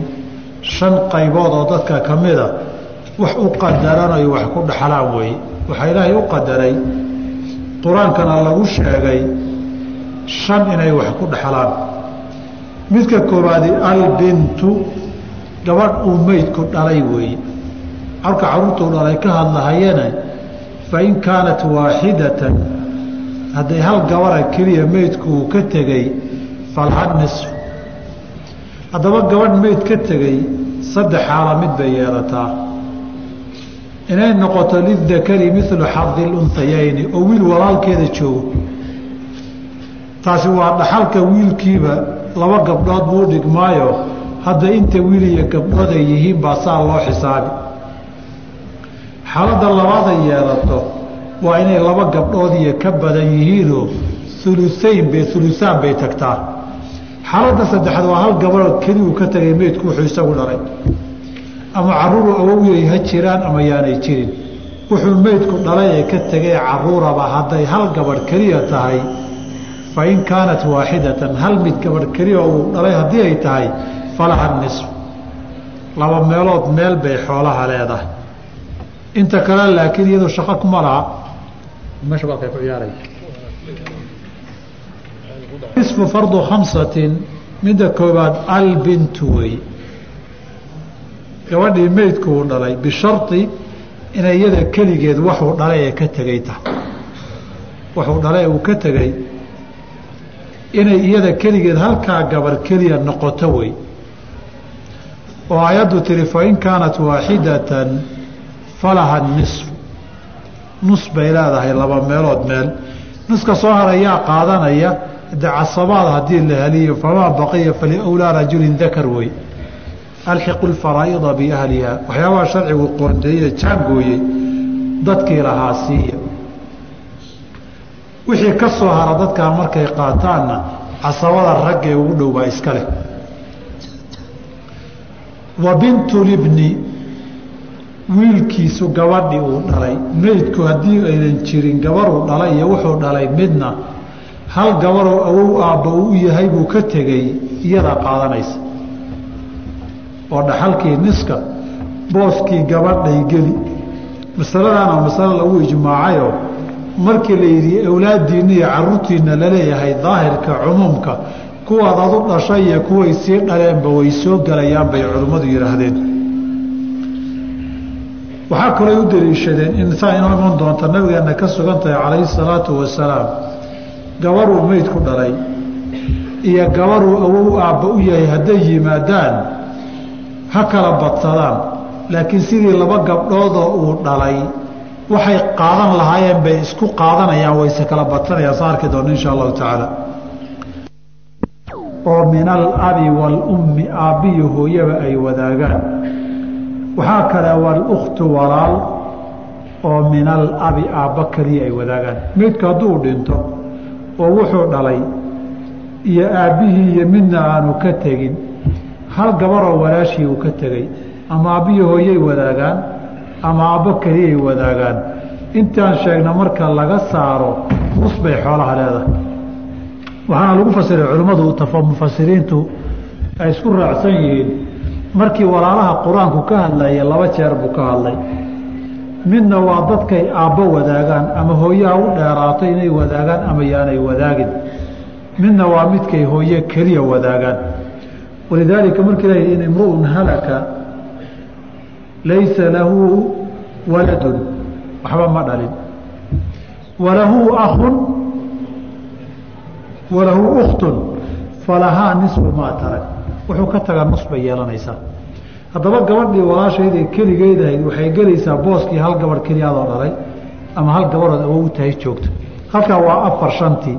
shan qaybood oo dadka ka mida wax u qadaranayo wax ku dhaxlaan weeye waxaa ilaahay u qadaray qur'aankana lagu sheegay shan inay wax ku dhaxlaan. Midka koobaadi albintu gabadh uu meydku dhalay weeye halka carruurtuu dhalay ka hadlahayana fain kaanat waaxidatan hadday hal gabara keliya meydku uu ka tegey falha nisfu. Haddaba gabadh meyd ka tegey saddex xaala mid bay yeelataa inay noqoto lidakari milu xadi luntayayni oo wiil walaalkeeda joogo. Taasi waa dhaxalka wiilkiiba laba gabdhood buu dhigmaayo. Hadda inta wiil iyo gabdhood ay yihiin baa saa loo xisaabi. Xaaladda labaaday yeelato waa inay laba gabdhood iyo ka badan yihiinoo ulusayn bay ulusaan bay tagtaa. Xaaladda saddexaad waa hal gabadhood keliuu ka tegay meydku wuxuu isagu dhalay ama caruuru awowyay ha jiraan ama yaanay jirin. Wuxuu meydku dhalay ee ka tegay caruuraba hadday hal gabadh keliya tahay fa in kaanat waaxidatan hal mid gabadh keliya uu dhalay haddii ay tahay falaha nisf laba meelood meel bay xoolaha leedahay. Inta kale laakiin iyadu shaqo kuma laha. Nisfu fardu khamsatin midda koobaad albintu wey gabadhii meydku uu dhalay bishari inay iyada keligeed waxuu dhalay ee ka tegay tahay. Waxuu dhalay uu ka tegay inay iyada keligeed halkaa gabar keliya noqoto wey. Oo ayaddu tiri fain kaanat waaxidatan falaha nisfu. Nus bay leedahay laba meelood meel. Nuska soo harayaa qaadanaya de casabaad haddii la heliyo famaa baqiya faliwlaa rajulin dakar wey alxiqu lfaraa'ida biahliha waxyaabaha sharcigu qoondeeye jaangooyey dadkii lahaa siiya wixii ka soo hara dadkaa markay qaataanna casabada raggee ugu dhow baa iska leh. Wa bintulibni wiilkiisu gabadhii uu dhalay. Meydku haddii aynan jirin gabaruu dhalay iyo wuxuu dhalay midna hal gabaroo awow aabba uu yahay buu ka tegey iyadaa qaadanaysa oo dhaxalkii niska booskii gabadhay geli. Masaladaana masalo lagu ijmaacayoo markii la yidhi awlaaddiinna iyo caruurtiinna la leeyahay daahirka cumuumka kuwaad adu dhashay iyo kuway sii dhaleenba way soo gelayaan bay culimmadu yidhaahdeen. Waxaa kaloo u daliishadeen in inoo iman doonta nabigeenna ka sugan tahay calayhi salaatu wasalaam gabaruu meydku dhalay iyo gabaruu awow aabba u yahay hadday yimaadaan ha kala badsadaan. Laakiin sidii laba gabdhoodoo uu dhalay waxay qaadan lahaayeen bay isku qaadanayaan wayse kala badsanayaan. Sa arki doona insha allahu tacaala. Oo min alabi waalummi aabbiyo hooyaba ay wadaagaan. Waxaa kale walukhtu walaal oo min alabi aabba keliya ay wadaagaan. Meydku hadduu dhinto oo wuxuu dhalay iyo aabbihii iyo midna aanu ka tegin hal gabaroo walaashii uu ka tegey ama aabbiyo hooyay wadaagaan ama aabbo keliyay wadaagaan. Intaan sheegna marka laga saaro nus bay xoolaha leedahay. Waxaana lagu fasiray culimmadu mufasiriintu ay isku raacsan yihiin. Markii walaalaha qur'aanku ka hadlaya laba jeer buu ka hadlay. Midna waa dadkay aabbo wadaagaan ama hooyaha u dheeraato inay wadaagaan ama yaanay wadaagin. Midna waa midkay hooye keliya wadaagaan walidaalika markii la in imru'un halaka laysa lahu waladun waxba ma dhalin walahu akun walahu ukhtun falahaa nisfu maa tarag wuxuu ka tagaa nus yeelanaysaa haddaba gabadhii walaashayday keligeedahayd waxay gelaysaa booskii hal gabadh keliyaadoo dhalay ama hal gabarood awow tahay joogto halkaa waa afar shantii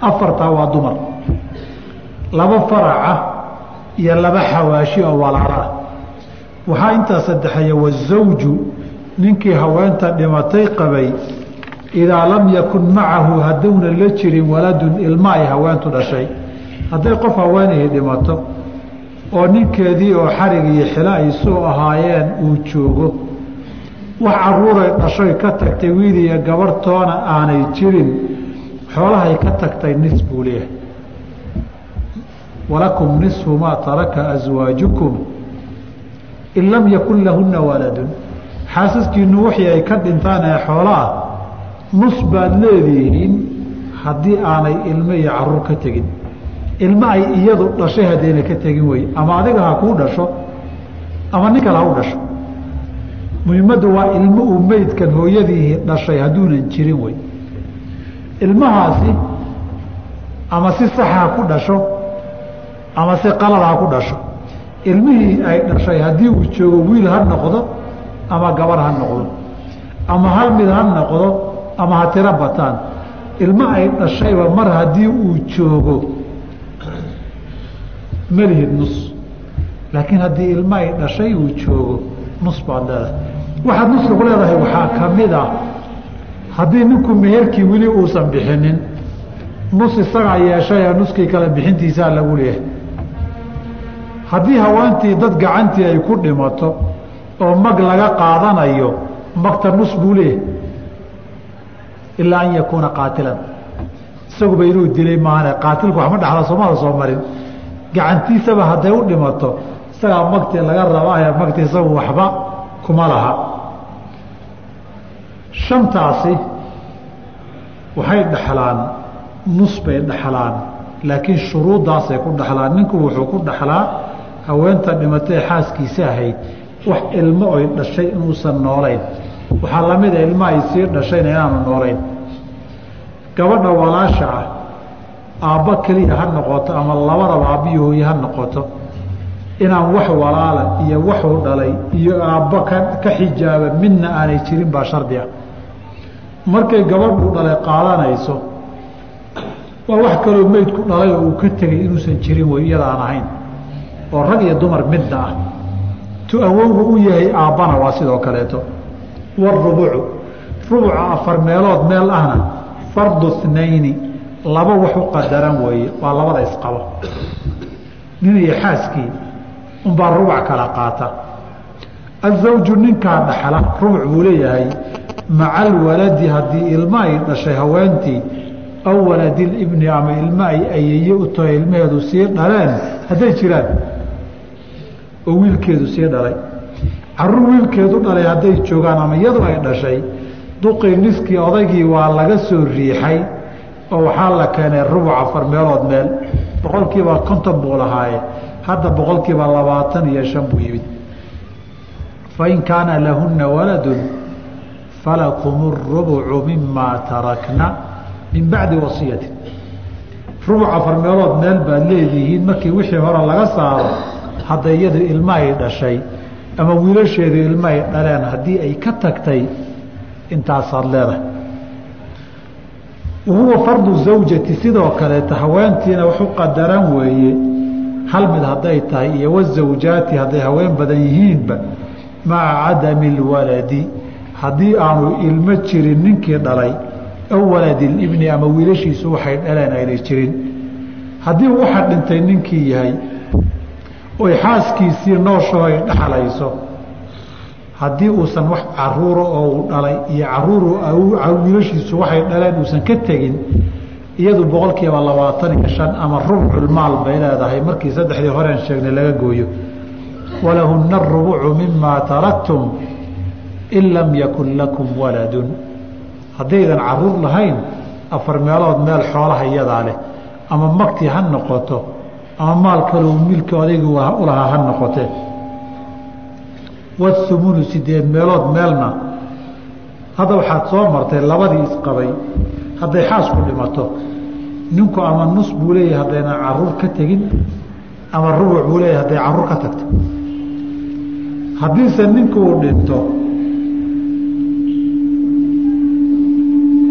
afartaa waa dumar laba faraca iyo laba xawaashi oo walaalo ah waxaa intaa saddexeeya wazawju ninkii haweenta dhimatay qabay idaa lam yakun macahu hadduuna la jirin waladun ilma ay haweentu dhashay. Hadday qof haweenahi dhimato oo ninkeedii oo xarig iyo xilo ay soo ahaayeen uu joogo wax caruuray dhashoy ka tagtay wiil iyo gabarhtoona aanay jirin xoolahay ka tagtay nis buu leeyahay walakum nisfu maa taraka aswaajukum in lam yakun lahunna waladun xaasaskiinu wixii ay ka dhintaan ee xoolaah nus baad leedihiin haddii aanay ilmo iyo carruur ka tegin ilmo ay iyadu dhashay haddayna ka tegin wey ama adiga ha kuu dhasho ama nin kale ha u dhasho muhiimaddu waa ilmo uu meydkan hooyadii dhashay hadduunan jirin wey ilmahaasi ama si saxa ku dhasho ama si qalada ha ku dhasho. Ilmihii ay dhashay haddii uu joogo wiil ha noqdo ama gabar ha noqdo ama hal mid ha noqdo ama ha tiro bataan. Ilmo ay dhashayba mar haddii uu joogo malihid nus. Laakiin haddii ilmo ay dhashay uu joogo nus baad leedahay waxaad nuska ku leedahay waxaa ka mid ah haddii ninku meherkii weli uusan bixinin nus isagaa yeeshaya nuskii kale bixintiisaa lagu leeyahay haddii haweentii dad gacantii ay ku dhimato oo mag laga qaadanayo magta nus buu leeyahay. Ilaa an yakuuna qaatilan. Isaguba inuu dilay maane qaatilku waxma dhaxla soomada soo marin. Gacantiisaba hadday u dhimato isagaa magtii laga rabaayo magtii isagu waxba kuma laha. Shantaasi waxay dhaxlaan nus bay dhaxlaan laakiin shuruuddaasay ku dhaxlaan. Ninku wuxuu ku dhaxlaa haweenta dhimatay xaaskiisa ahayd wax ilmo oy dhashay inuusan noolayn. Waxaa lamida ilmo ay sii dhashayna inaanu noolayn. Gabadha walaasha ah aabba keliya ha noqoto ama labadaba aabbiyo hooye ha noqoto. Inaan wax walaala iyo waxuu dhalay iyo aabba ka xijaaba midna aanay jirin baa shardi ah markay gabadhuu dhalay qaadanayso waa wax kaloo meydku dhalay oo uu ka tegay inuusan jirin wey iyada aan ahayn oo rag iyo dumar midna ah tu awowgu u yahay aabbana waa sidoo kaleeto. Warubucu rubuca afar meelood meel ahna fardu اthnayni laba wax u qadaran weeye waa labada isqabo nin iyo xaaskii unbaa rubac kala qaata. Azawju ninkaa dhaxla rubuc buu leeyahay maca alwaladi haddii ilma ay dhashay haweentii aw waladilibni ama ilma ay ayeye u tahay ilmaheedu sii dhaleen hadday jiraan oo wiilkeedu sii dhalay. Caruur wiilkeedu dhalay hadday joogaan ama iyadu ay dhashay duqii niskii odaygii waa laga soo riixay oo waxaa la keenay rubuc afar meelood meel. Boqolkiiba konton buu lahaaye. Hadda boqolkiiba labaatan iyo shan buu yimid. Fain kaana lahunna waladun falakum اrubucu mimaa tarakna min bacdi wasiyatin. Rubuc afar meelood meel baad leedihiin markii wixii hore laga saaro hadda iyadu ilma ay dhashay ama wiilasheedu ilma ay dhaleen haddii ay ka tagtay intaasaad leedahay. Wahuwa fardu zawjati sidoo kaleeta haweentiina waxu qadaran weeye hal mid hadday tahay iyo wazawjaati hadday haween badan yihiinba maca cadami اlwaladi haddii aanu ilmo jirin ninkii dhalay aw waladilibni ama wiilashiisu waxay dhaleen aynay jirin. Haddii waxa dhintay ninkii yahay oy xaaskiisii nooshaho ay dhaxlayso. Haddii uusan wax caruura oo uu dhalay iyo caruuru wiilashiisu waxay dhaleen uusan ka tegin iyadu boqolkiiba labaatan iyo shan ama rubculmaal bay leedahay. Markii saddexdii horeen sheegnay laga gooyo walahunna arubucu mimaa taraktum in lam yakun lakum waladun. Haddaydan carruur lahayn afar meelood meel xoolaha iyadaa leh ama magti ha noqoto ama maal kaleu milki odaygi ulahaa ha noqotee wathumunu sideed meelood meelna. Hadda waxaad soo martay labadii isqabay hadday xaasku dhimato. Ninku ama nus buu leeyahay haddaynan carruur ka tegin ama rubuc buu leeyahay hadday carruur ka tagto. Haddiise ninku uu dhinto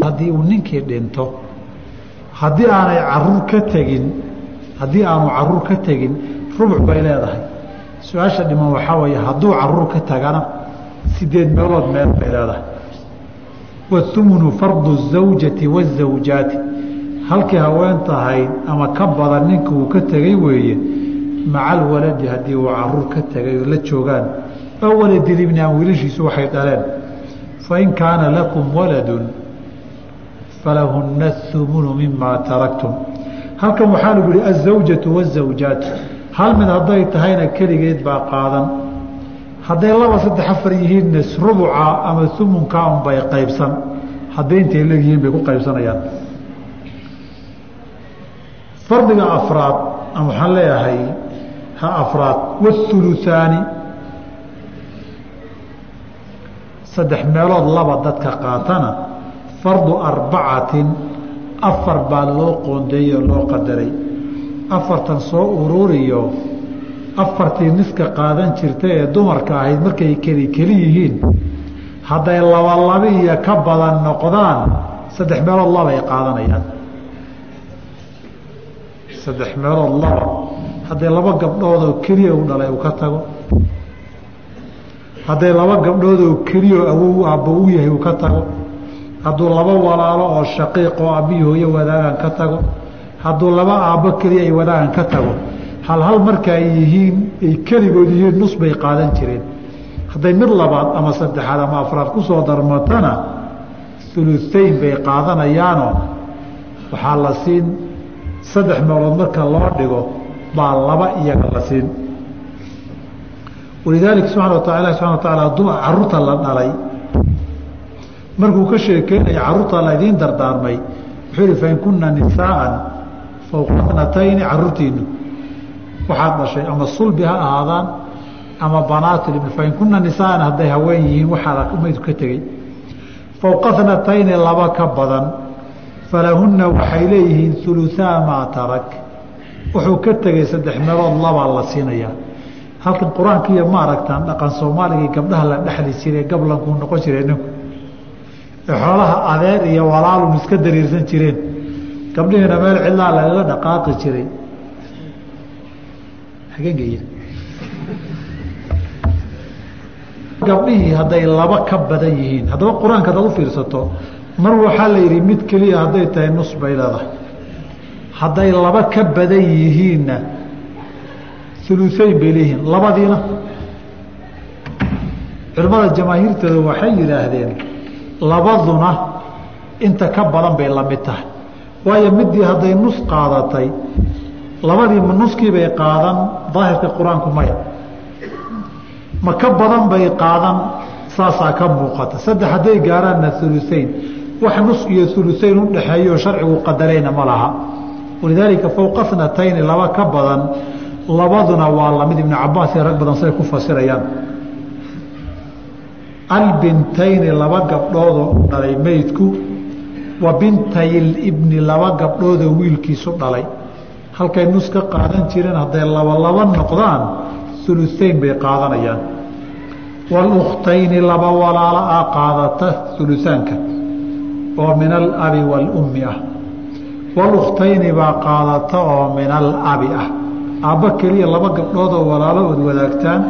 haddii uu ninkii dhinto haddii aanay carruur ka tegin haddii aanu carruur ka tegin rubuc bay leedahay. Su'aasha dhiman waxaa weeye hadduu carruur ka tagana sideed meelood meel bay leedahay. Wathumunu fardu zawjati wazawjaati halkii haween tahayd ama ka badan ninka uu ka tegay weeye maca alwaladi haddii uu carruur ka tegay oo la joogaan oo waladilibni aan wiilashiisu waxay dhaleen fain kaana lakum waladun falahunna athumunu mimaa taraktum halkan waxaa lagu yihi azawjatu wazawjaat hal mid hadday tahayna keligeed baa qaadan. Hadday laba saddex afar yihiinna rubuca ama umunkaa unbay qaybsan. Hadday intay leeyihiin bay ku qaybsanayaan. Fardiga afraad ama waxaan leeyahay ha afraad wathuluthaani. Saddex meelood laba dadka qaatana fardu arbacatin afar baa loo qoondeeyey oo loo qadaray. Afartan soo ururiyo afartii niska qaadan jirta ee dumarka ahayd markay keli keli yihiin hadday laba laba iyo ka badan noqdaan saddex meelood labay qaadanayaan. Saddex meelood laba hadday laba gabdhoodoo keliya u dhalay uu ka tago. Hadday laba gabdhoodoo keliyaoo awow aabbo u yahay uu ka tago hadduu laba walaalo oo shaqiiq oo aabbiyi hooyo wadaagan ka tago hadduu laba aabbo keliya ay wadaagan ka tago hal hal marka ay yihiin ay keligood yihiin nus bay qaadan jireen. Hadday mid labaad ama saddexaad ama afraad ku soo darmatana uluayn bay qaadanayaanoo waxaa la siin saddex meelood marka loo dhigo baa laba iyaga la siin. Walidaalika subxana wataala ilah subxana wataala duma carruurta la dhalay markuu ka sheekeynaya carruurta laydiin dardaarmay wuxuu yihi fain kunna nisaaan fowqa tnatayni caruurtiinu waxaad dhashay ama sulbi ha ahaadaan ama banaatilibn fain kunna nisaaan hadday haween yihiin waxaad maydku ka tegey. Fowqa laba ka badan falahunna waxay leeyihiin uluaa maa tarak. Wuxuu ka tegey saddex meelood labaa la siinayaa halkan qur'aankiiyo ma aragtaan dhaqan soomaaligii gabdhaha la dhexli jiray gablankuu noqon jiray ninku xoolaha adeer iyo walaalun iska dariirsan jireen gabdhihiina meel cidlaa lagaga dhaqaaqi jiray. Gabdhihii hadday laba ka badan yihiin haddaba qur'aanka hadaad u fiirsato mar waxaa la yidhi mid keliya hadday tahay nus bay leedahay. Hadday laba ka badan yihiinna uluseyn bay leeyihiin. Labadiina. Culimmada jamaahiirtooda waxay yidhaahdeen labaduna inta ka badan bay la mid tahay. Waayo midii hadday nus qaadatay labadii nuskii bay qaadan daahirka qur'aanku maya ma ka badan bay qaadan saasaa ka muuqata. Saddex hadday gaaraanna uluseyn wax nus iyo uluseyn u dhexeeyo sharcigu qadarayna ma laha. Walidaalika fowqa snatayni laba ka badan labaduna waa la mid ibnu cabaas iyo rag badan siday ku fasirayaan albintayni laba gabdhoodoo u dhalay meydku wa bintayilibni laba gabdhoodoo wiilkiisu dhalay. Halkay nus ka qaadan jireen hadday laba laba noqdaan uluseyn bay qaadanayaan. Walukhtayni laba walaalo ah qaadata ulusaanka oo min alabi waalummi ah. Walukhtayni baa qaadata oo min alabi ah. Aabba keliya laba gabdhoodoo walaalo ood wadaagtaan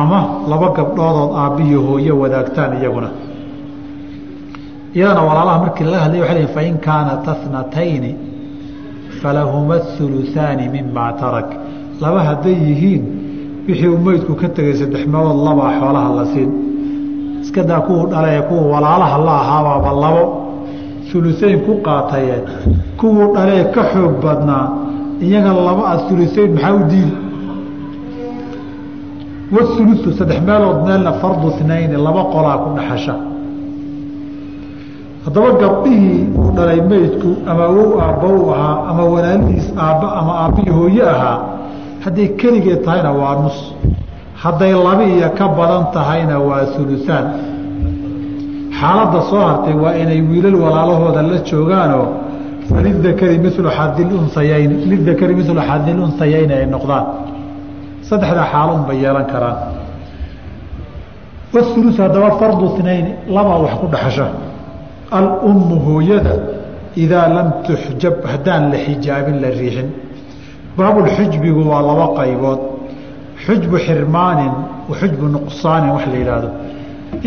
ama laba gabdhoodood aabbiyo hooyo wadaagtaan iyaguna. Iyadana walaalaha markii laga hadlay waay ln fain kaanat athnatayni falahuma hulusaani mimaa tarak. Laba hadday yihiin wixii uu meydku ka tegay saddex meelood labaa xoolaha la siin. Iskadaa kuwuu dhale kuwa walaalaha la ahaabaaba labo. Uluseyn ku qaataye kuwuu dhalee ka xoog badnaa iyaga laba a uluseyn maxaa u diidi waulusu saddex meelood meelna fardu inayni laba qolaa ku dhaxasha haddaba gabdhihii uu dhalay meydku ama wow aabba u ahaa ama walaalihiis aabba ama aabbihii hooye ahaa hadday keligeed tahayna waa nus hadday laba iyo ka badan tahayna waa ulusaan xaaladda soo hartay waa inay wiilal walaalahooda la joogaanoo falidakari milu xadilunsayayni lidakari milu xadilunsayayni ay noqdaan saddexdaa xaalun bay yeelan karaan. Waulus haddaba fardu inayni labaa wax ku dhaxasha. Alummu hooyada idaa lam tuxjab haddaan la xijaabin la riixin. Baabulxujbigu waa laba qaybood. Xujbu xirmaanin xujbu nuqsaanin wax la yidhaahdo.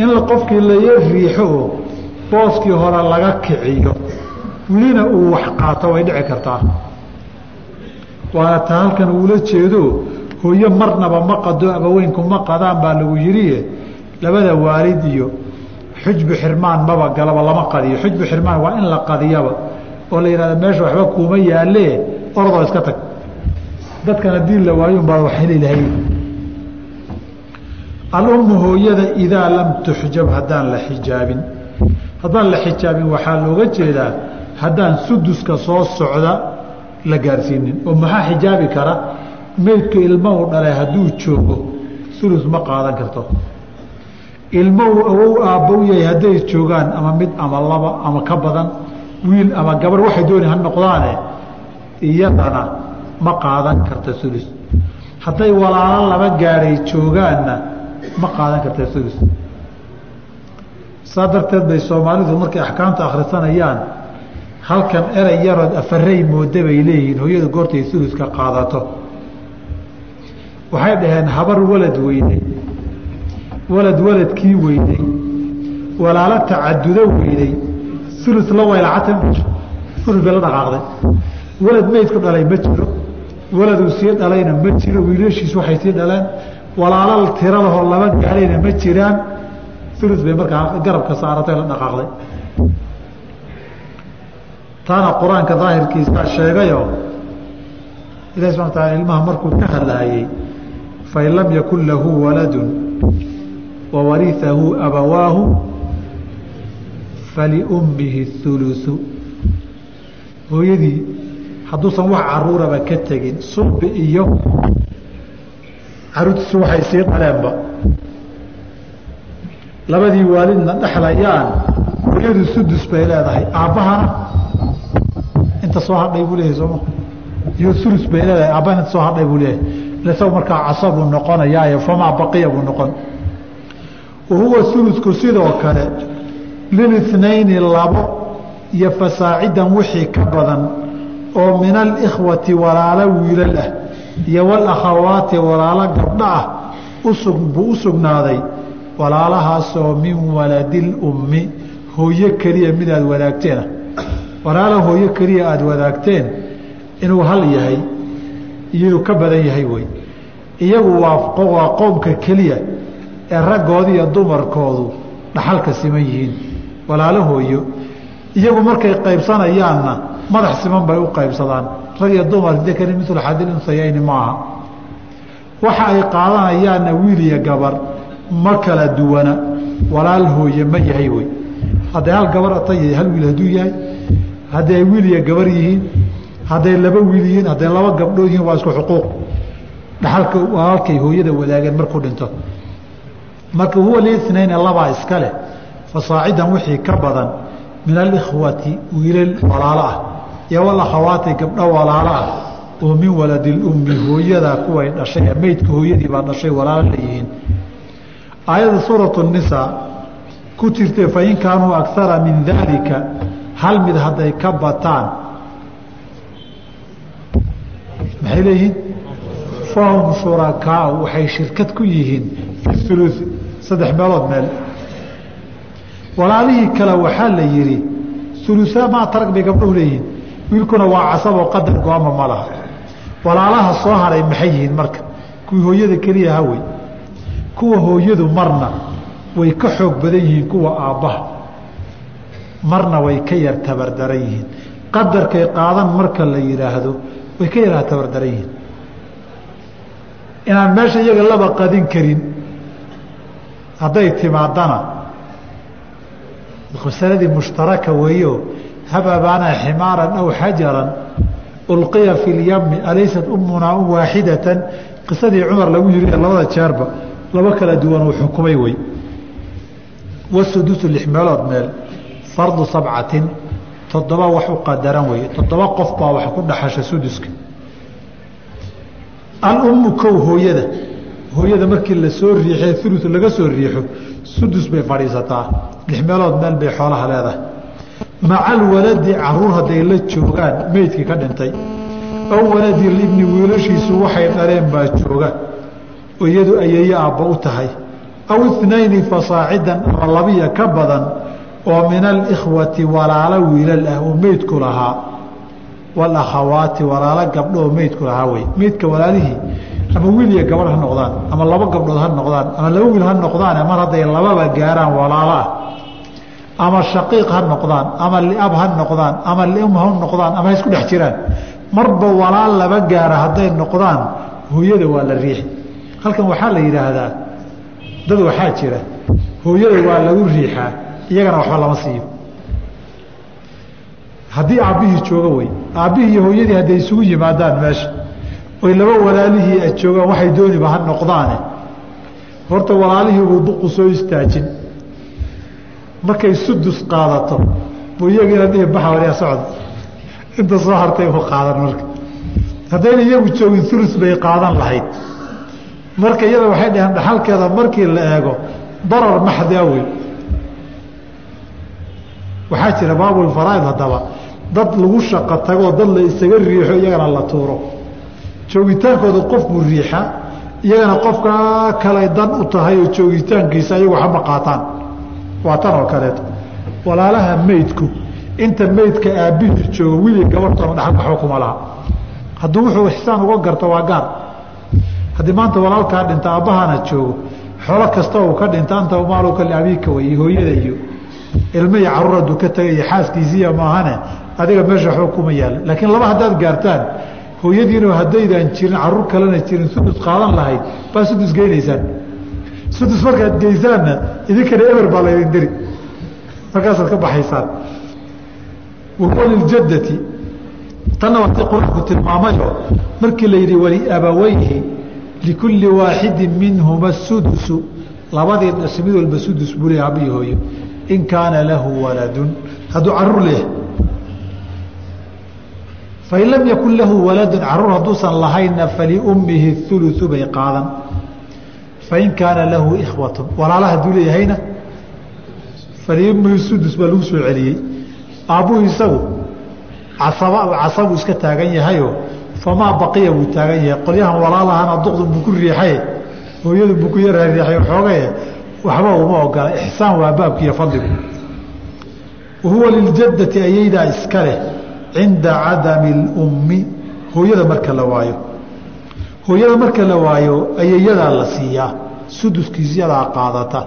In qofkii laga riixo oo booskii hore laga kiciyo welina uu wax qaato way dhici kartaa. Waana taa halkan uula jeedo hooyo marnaba ma qado abaweynku ma qadaan baa lagu yidhi labada waalid iyo xujbu xirmaan maba galaba lama qadiyo. Xujbu xirmaan waa in la qadiyaba oo la yidhahda meesha waxba kuuma yaalee orodoo iska tag. Dadkan haddii la waayo unbaa wax heli lahay. Alummu hooyada idaa lam tuxjab haddaan la xijaabin. Haddaan la xijaabin waxaa looga jeedaa haddaan suduska soo socda la gaarsiinin. Oo maxaa xijaabi kara meydku ilmo uu dhalay hadduu joogo sulus ma qaadan karto. Ilmo uu awow aabbow yahay hadday joogaan ama mid ama laba ama ka badan wiil ama gabarh waxay dooni ha noqdaane iyadana ma qaadan karta sulus hadday walaalo laba gaadhay joogaanna ma qaadan karta sulus saa darteed bay soomaalidu markay axkaamta akhrisanayaan halkan erey yarood afarey mooda bay leeyihiin hooyadu goortay suluska qaadato waxay dhaheen habar walad weynay walad waladkii weynay walaalo tacadudo weynay ulus la waylacata ulus bay la dhaqaaqday. Walad meydku dhalay ma jiro. Waladuu sii dhalayna ma jiro. Wiilashiis waxay sii dhaleen. Walaalo tira laba gaadhayna ma jiraan. Ulus bay markaa garabka saaratay la dhaqaaqday. Taana qur'aanka daahirkiisa sheegayo. Ilahi subana taala ilmaha markuu ka hadlaayey fain lam yakun lahu waladu wawariahu abawaahu faliummihi hulusu hooyadii hadduusan wax caruuraba ka tegin sulbi iyo caruurtiisu waxay sii dhaleenba labadii waalidna dhexlayaan hooyadu sudus bay leedahay aabbahana inta hadhay buu leeyahay sooma iyo ulus bay leedahay aabbahana inta hadhay buu leeyahay isaga markaa casabuu noqonayaaye famaa baqiya buu noqon. Wahuwa ulusku sidoo kale lilithnayni labo iyo fasaacidan wixii ka badan oo min alikhwati walaalo wiilal ah iyo walakhawaati walaalo gabdho ah buu u sugnaaday walaalahaasoo min waladil ummi hooyo keliya mid aada wadaagteena walaala hooyo keliya aada wadaagteen inuu hal yahay iyo ka badan yahay wey. Iyagu waa qoomka keliya ee raggooda iyo dumarkoodu dhaxalka siman yihiin. Walaalo hooyo iyagu markay qaybsanayaanna madax siman bay u qaybsadaan. Rag iyo dumar dakari mitul xadil unsayayni maaha. Waxa ay qaadanayaanna wiil iyo gabar ma kala duwana. Walaal hooye ma yahay wey. Hadday hal gabar hal wiil hadduu yahay hadday ay wiil iyo gabar yihiin hadday laba wiil yihiin hadday laba gabdhood yihiin waa isku xuquuq. Dhaxalka walaalkay hooyada wadaageen markuu dhinto. Marka huwa linayne labaa iska leh fasaacidan wixii ka badan min alikhwati wiilal walaalo ah. Iyo walakhawaati gabdho walaalo ah oo min waladilummi hooyadaa kuway dhashay meydka hooyadii baa dhashay walaalo leeyihiin aayadda suuratu nisaa ku jirtay fain kaanuu akara min daalika hal mid hadday ka bataan maxay leeyihiin? Fahum shurakaau waxay shirkad ku yihiin fi ulu saddex meelood meel. Walaalihii kale waxaa la yidhi ulusaa maa tarag bay gabdhuhu leeyihiin wiilkuna waa casaboo qadar go-ama ma laha. Walaalaha soo haray maxay yihiin marka? Kuwii hooyada keliya hawey kuwa hooyadu marna way ka xoog badan yihiin kuwa aabbaha. Marna way ka yar tabardaran yihiin. Qadarkay qaadan marka la yidhaahdo way ka yaraa tabardaran yihiin. Inaan meesha iyaga laba qadin karin hadday timaadana masaladii mushtaraka weeyo hab abaanaa ximaaran aw xajaran ulqiya fi lyami alaysat umunaa waaxidatan qisadii cumar lagu yiri labada jeerba laba kala duwan uu xukumay wey wasudusu lix meelood meel fardu sabcatin toddoba wax u qadaran wey toddoba qof baa wax ku dhaxasha suduska alummu kow hooyada. Hooyada markii la soo riixee ulu laga soo riixo sudus bay fadhiisataa. Lix meelood meel bay xoolaha leedahay. Maca alwaladi carruur hadday la joogaan meydkii ka dhintay. Aw waladi libni wiilashiisu waxay dhaleen baa jooga. Oo iyadu ayeeye aabba u tahay. Aw inayni fasaacidan ama labiya ka badan oo min alikhwati walaalo wiilal ah oo meydku lahaa. Walakhawaati walaalo gabdho oo meydku lahaa wey. Meydka walaalihii ama wiil iyo gabadh ha noqdaan ama laba gabdhood ha noqdaan ama laba wiil ha noqdaane mar hadday lababa gaaraan walaalo ah ama shaqiiq ha noqdaan ama liab ha noqdaan ama lium ha noqdaan ama ha dhex jiraan. Marba walaal laba gaara hadday noqdaan hooyada waa la riixi. Halkan waxaa la yidhaahdaa dad waxaa jira hooyada waa lagu riixaa iyagana waxba lama siiyo. Haddii aabbihii jooga wey aabbihii iyo hooyadii hadday isugu yimaadaan meesha oy laba walaalihii joogaan waxay dooniba ha noqdaane. Horta walaalihii buu duqu soo istaajin. Markay sudus qaadato buu iyagiina dhihi baxa wariya socda inta soo hartay buu qaadan marka. Haddayna iyagu joogin ulus bay qaadan lahayd. Marka iyada waxay dhaheen dhaxalkeeda markii la eego darar maxdi awey waxaa jira baabulfaraaid haddaba. Dad lagu shaqo tagoo dad la isaga riixo iyagana la tuuro. Joogitaankooda qof buu riixaa iyagana qofkaa kale dan u tahay oo joogitaankiisa ayagu waxba qaataan. Waa tan oo kaleeto. Walaalaha meydku inta meydka aabbihii joogo wili gabartoona dhaxal waxba kuma laha. Hadduu wuxuu ixsaan uga garto waa gaar. Haddii maanta walaalkaa dhinta aabbahana joogo xoolo kasta uu ka dhinta anta maaluka liabiika wey hooyada iyo ilmo iyo carruur ka tagayo xaaskiisiiya maahane adiga meesha waxba kuma yaalla laakiin laba haddaad gaartaan hooyadiino haddaydaan jirin carruur kalena jirin sudus qaadan lahayd baa sudus geynaysaan. Sudus markaad geysaanna idinkana eber baa laydin diri. Markaasaad ka baxaysaan. Wahuwa tanna waa ti qur'aanku tilmaamayo markii la yidhi waliabaweyhi likulli waaxidin minhuma sudusu. Labadii dhashay mid walba sudus buu leeyahay aabbihi hooyo in kaana lahu waladun. Hadduu carruur leeyahay fain lam yakun lahu waladun carruur hadduusan lahayna faliummihi uluثu bay qaadan. Fain kaana lahu ikhwatun walaala hadduu leeyahayna faliummihi sudus baa lagu soo celiyey. Aabbuhu isagu casaba casabuu iska taagan yahayo famaa baqiya buu taagan yahay. Qolyahan walaalahana duqdun buu ku riixaye hooyadu buu ku yarariixay xoogaye waxba uma ogola ixsaan waa baabkiiyo fadligu. Wa huwa liljadati ayaydaa iska leh cinda cadami اlummi hooyada marka la waayo. Hooyada marka la waayo ayayadaa la siiyaa suduskiisyadaa qaadata.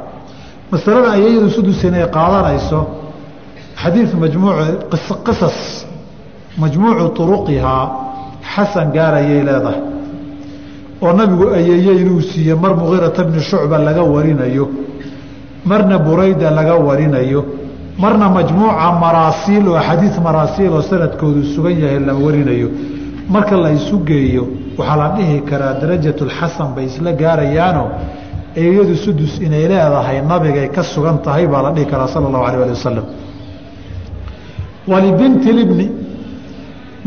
Masalada ayayadu sudus inay qaadanayso xadiid majmuuc qisas majmuucu uruqihaa xasan gaarayay leedahay oo nabigu ayeeye inuu siiye mar mugiirata bni shucba laga warinayo marna burayda laga warinayo marna majmuuca maraasiil oo xadiid maraasiil oo sanadkoodu sugan yahay la warinayo. Marka la isu geeyo waxaa la dhihi karaa darajatulxasan bay isla gaarayaano eeyadu sudus inay leedahay nabigay ka sugan tahay baa la dhihi karaa sala allahu alah ali wasalam walibinti libni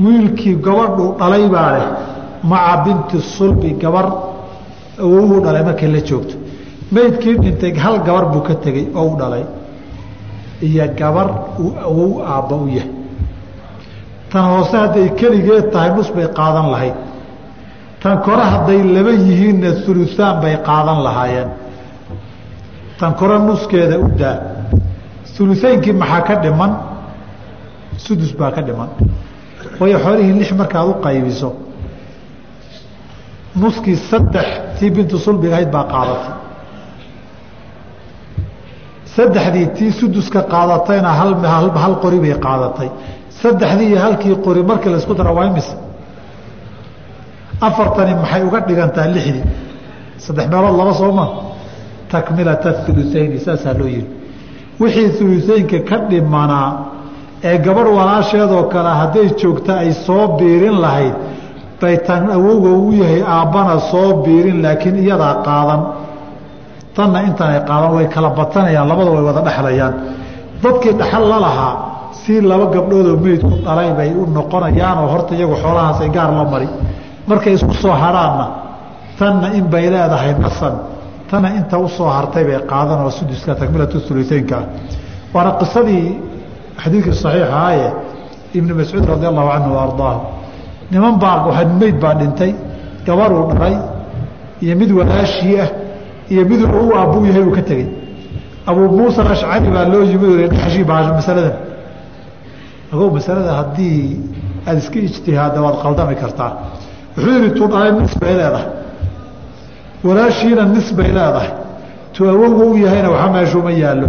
wiilkii gabadhuu dhalay baa leh maca binti sulbi gabar awowuu dhalay markay la joogto. Meydkii dhintay hal gabar buu ka tegey oo u dhalay. Iyo gabar uu awow aabba u yahay. Tan hoose hadday keligeed tahay nus bay qaadan lahayd. Tan kore hadday laba yihiinna ulusaan bay qaadan lahaayeen. Tan kore nuskeeda u daa. Ulusaynkii maxaa ka dhiman? Sudus baa ka dhiman. Waayo xoolihii lix markaad u qaybiso nuskii saddex tii bintu sulbiga ahayd baa qaadatay. Saddexdii tii suduska qaadatayna hal qori bay qaadatay. Saddexdii iyo halkii qori markii la isku dara waa imise afartani maxay uga dhigantaa lixdii saddex meelood laba sooma takmilata ulusayni saasaa loo yihi wixii ulusaynka ka dhimanaa ee gabarh walaasheedoo kale hadday joogta ay soo biirin lahayd bay tan awowga u yahay aabbana soo biirin laakiin iyadaa qaadan. Tanna intanay qaadan way kala batanayaan labada way wada dhexlayaan. Dadkii dhaxal la lahaa si laba gabdhoodoo meydku dhalay bay u noqonayaanoo horta iyagu xoolahaasay gaar la mari. Markay isku soo hadhaanna tanna in bay leedahay nasan. Tanna inta u soo hartay bay qaadan oo suduska takmilatu uluseynka ah waana qisadii xadiidkii saxiixaaye ibnu mascuud radi allahu canhu ardaahu niman baa meyd baa dhintay gabaruu dhalay iyo mid walaashii ah iyo miduu u aabbuu yahay uu ka tegey abuu muusa ashcari baa loo yimid masaladan agow masalada haddii aada iska ijtihaadda waad qaldami kartaa. Wuxuu yihi tuu dhalay nis bay leedahay. Walaashiina nis bay leedahay. Tuu awowga u yahayna waxa meeshuuma yaallo.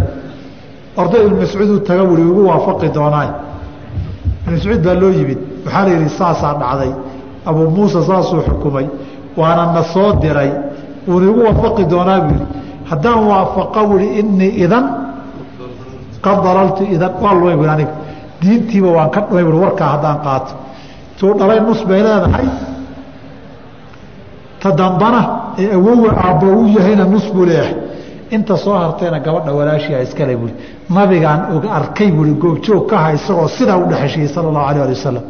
Orday ibnu mascuud u taga wuri ugu waafaqi doonaa ibnu mascuud baa loo yimid waxaa la yidhi saasaa dhacday. Abuu muusa saasuu xukumay waana na soo diray. Wuuna igu waafaqi doonaa buu yidhi haddaan waafaqa wuri inii idan qad dalaltu idan. Waa lumay bui aniga. Diintiiba waan ka dhumay bui warkaa haddaan qaato. Tuu dhalay nus bay leedahay. Ta dambana ee awowa aabbo u yahayna nus buu leeyahay. Inta soo hartayna gabadha walaashiha iskale buui nabigaan og arkay buui goobjoog kaha isagoo sidaa u dhexeshiiyey sala allahu alah ali wasalam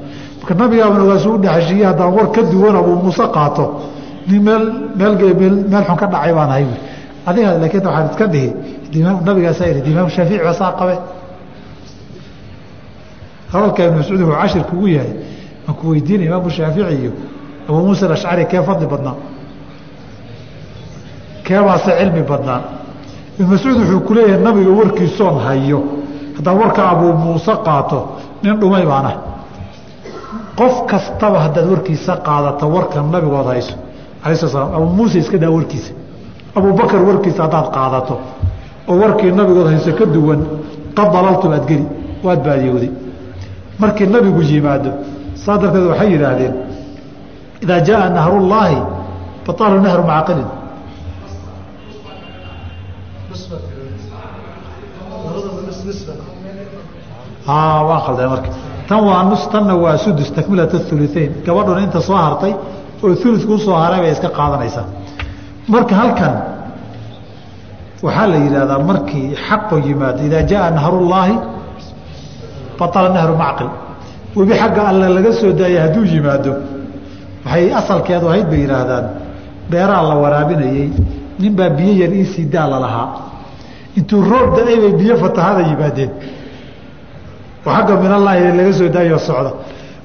marka nabigaaban ogaasu u dhexeshiiyey haddaan war ka duwan abuu muuse qaato. Nin meel xun ka dhacay baan ahay. Adiga laakiin waxaan iska dhihi nabigaasaa yidhi imaam shaafici baa saa qabe hadalka ibnu mascuud wuxuu cashir kugu yahay aan ku weydiinaya imaamu shaafici iyo abuu muusa alashcari kee fadli badnaa? Keebaase cilmi badnaa? Ibnu mascuud wuxuu ku leeyahay nabiga warkiisoon hayo. Haddaan warka abuu muuse qaato nin dhumay baan ah qof kastaba haddaad warkiisa qaadato warka nabigood hayso abuu muuse iska daa warkiisa. Abubakar warkiisa haddaad qaadato oo warkii nabigood hayso ka duwan qad dalaltu baad geli waad baadiyowday markii nabigu yimaado saa darteed waxay yidhaahdeen idaa jaaa nahrullaahi batalu nahru macaqilin waan khalday marka tan waa nus waa sudus takmilat uluain gabadhuna inta soo hartay oo uludka u soo haray bay iska qaadanaysaa. Marka halkan waxaa la yidhahdaa markii xaqu yimaado idaa jaaa nahrullaahi baala nahru macqil. Webi xagga alle laga soo daayay hadduu yimaado waxay asalkeedu ahayd bay yidhaahdaan beeraa la waraabinayey ninbaa biyo yar ii sii daa lalahaa intuu roob da'ay biyo fatahada yimaadeen oo xagga minallaahi laga soo daayoo socda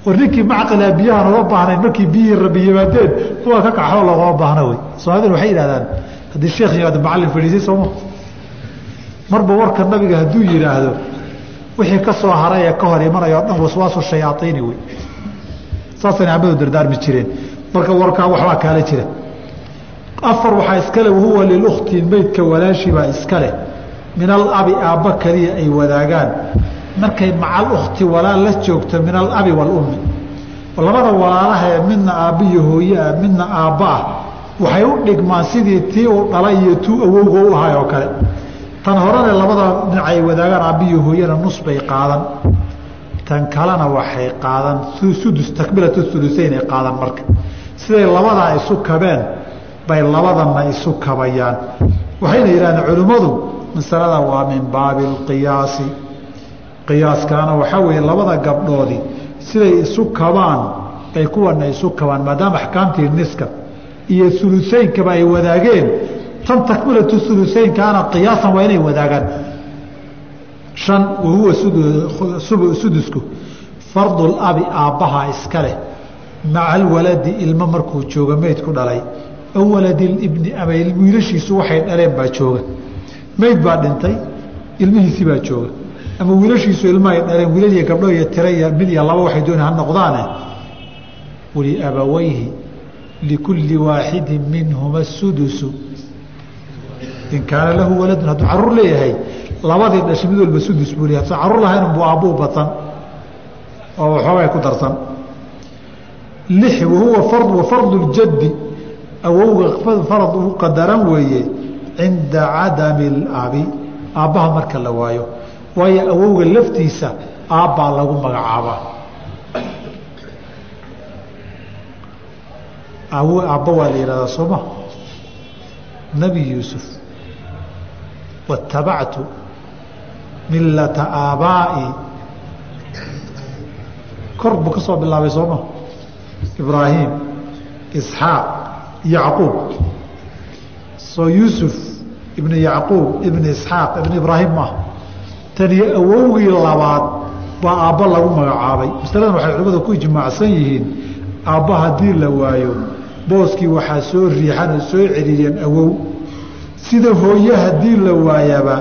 war ninkii macqilaa biyahaan uga baahnayn markii biyihii rabbi yimaadeen kuwa ka kaxoo loogama baahna wey soomaaliduna waxay yidhahdaan haddii sheekh yimaado macallin fadhiisay sooma marba warka nabiga hadduu yidhaahdo wixii ka soo haray ee ka hor imanaya o dhan waswaasu shayaaiini wey saasayna amadu dardaarmi jireen. Marka warkaa waxbaa kaala jira. Afar waxaa iskale wahuwa lilukhti meydka walaashibaa iskale min alabi aabba keliya ay wadaagaan markay macal ukhti walaal la joogto min alabi walummi labada walaalahaee midna aabbiyo hooye ah midna aabba ah waxay u dhigmaan sidii tii uu dhalay iyo tuu awowga u ahay oo kale. Tan horene labada dhinac ay wadaagaan aabbiyo hooyana nus bay qaadan. Tan kalena waxay qaadan sudus takmilatu uluseyn ay qaadan marka. Siday labadaa isu kabeen bay labadanna isu kabayaan. Waxayna yidhahdeen culimmadu masalada waa min baabi alqiyaasi qiyaaskaana waxaa weeye labada gabdhoodii siday isu kabaan bay kuwana isu kabaan maadaama axkaamtii niska iyo uluseynkaba ay wadaageen tan takmilatu uluseynkaana qiyaasan waa inay wadaagaan. An wahuwa sudusku fardulabi aabbaha iska leh maca alwaladi ilmo markuu jooga meyd ku dhalay. Aw waladilibni ama wiilashiisu waxay dhaleen baa jooga. Meyd baa dhintay ilmihiisii baa jooga ama wiilashiisu ilma ay dhaleen wiilal iyo gabdho iyo tira iyo mid iyo laba waxay dooni ha noqdaane. Waliabawayhi likulli waaxidin minhuma sudusu. In kaana lahu waladun hadduu carruur leeyahay labadii dhashay mid walba sudus buu leeyahay. Hadduu carruur lahayn buu aabbuu badsan oo waxoogay ku darsan. Lix wahuwa fard wa fardu ljaddi awowga farad u qadaran weeye cinda cadami alabi aabbaha marka la waayo waayo awowga laftiisa aabbaa lagu magacaabaa. Awo aabba waa la yihahdaa sooma nebi yuusuf waاtabactu milata aabaa'i. Kor buu ka soo bilaabay sooma ibraahim isxaaq yacquub. Soo yuusuf ibn yacquub ibn isxaaq ibn ibraahim maaha taniyo awowgii labaad baa aabba lagu magacaabay. Masaladan waxay culimmadu ku ijmaacsan yihiin aabba haddii la waayo booskii waxaa soo riixan oo soo celiyeen awow. Sida hooye haddii la waayaba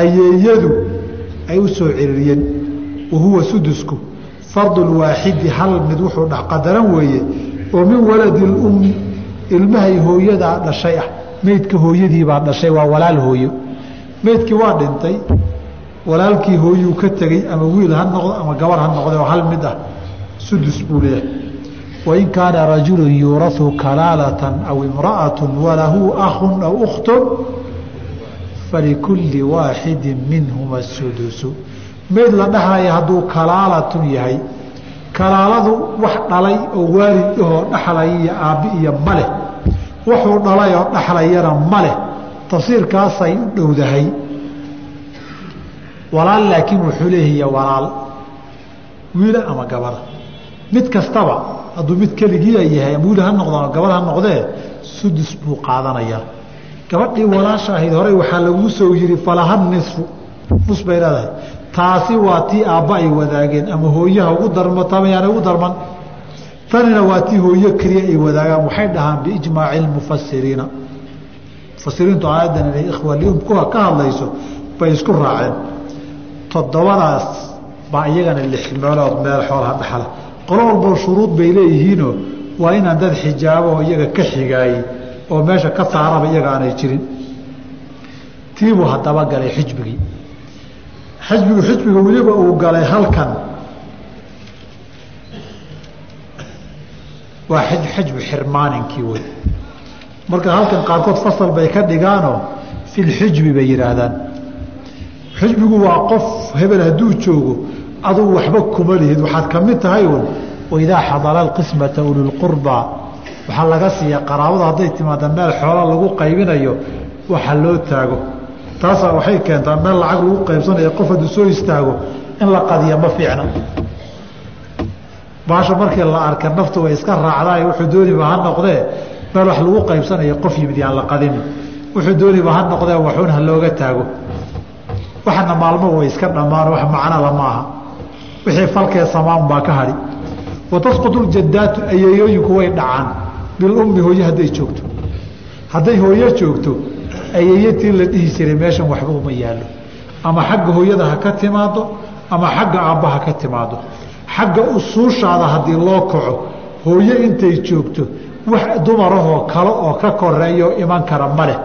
ayeeyadu ay u soo celiyeen. Wahuwa sudusku fardulwaaxidi hal mid wuxuu dhexqadaran weeye oo min waladi lummi ilmahay hooyadaa dhashay ah. Meydka hooyadiibaa dhashay waa walaal hooyo. Meydkii waa dhintay walaalkii hooyuu ka tegey ama wiil ha noqdo ama gabar ha noqde oo hal mid ah sudus buu leeyahay. Wain kaana rajulu yuurau kalaalatan aw imra'atu walahu ahun aw ukhtun falikulli waaxidi minhuma sudusu. Meyd la dhahaya hadduu kalaalatun yahay kalaaladu wax dhalay oo waalid ahoo dhaxlaya iyo aabbi iyo maleh wuxuu dhalay oo dhaxlayana maleh tafsiirkaasay u dhowdahay walaal laakiin wuxuu leeyahiy walaal. Wiila ama gabara mid kastaba hadduu mid keligiia yahay ama wiil ha noqdo ama gabar ha noqdee sudus buu qaadanayaa. Gabadhii walaasha ahayd horey waxaa laguu soo yiri falaha nisfu. Nus bay leedahay. Taasi waa tii aabba ay wadaageen ama hooyaha ugu darmato ama yaana ugu darman. Tanina waa tii hooyo keliya ay wadaagaan. Waxay dhahaan biijmaaci lmufasiriina mufasiriintu aayaddan inay ikhwa lium ka hadlayso bay isku raaceen toddobadaas baa iyagana lix meelood meel xoolaha dhaxla qolo walbo shuruud bay leeyihiinoo waa inaan dad xijaabo oo iyaga ka xigaayey oo meesha ka saaraba iyaga aanay jirin. Tiibuu haddaba galay xijbigii. Xajbigu xijbiga weliba uu galay halkan. Waa xajbu xirmaaninkii wey. Marka halkan qaarkood fasal bay ka dhigaanoo filxijbi bay yidhaahdaan xijbigu waa qof hebel hadduu joogo adugu waxba kuma lihid. Waxaad ka mid tahay un waidaa xadara alqismata ulilqurbaa waxaa laga siiya qaraabada hadday timaada meel xoola lagu qaybinayo waxa loo taago. Taasaa waxay keentaa meel lacag lagu qaybsanayo qof hadduu soo istaago in la qadiya ma fiicna. Baasha markii la arka naftu way iska raacdaay wuxuu dooniba ha noqdee meel wax lagu qaybsanayo qof yimid yaan la qadinin wuxuu dooniba ha noqdee waxuun ha looga taago waxana maalmo way iska dhammaan wax macnala maaha. Wixii falkee samaan baa ka hadhi wa tasqutu ljadaatu ayeeyooyinku way dhacaan. Bilummi hooye hadday joogto. Hadday hooyo joogto ayeeyatii la dhihi jiray meeshan waxba uma yaallo. Ama xagga hooyada ha ka timaado ama xagga aabba ha ka timaado xagga usuushaada haddii loo kaco hooyo intay joogto wax dumarahoo kale oo ka koreeyo iman kara ma leh.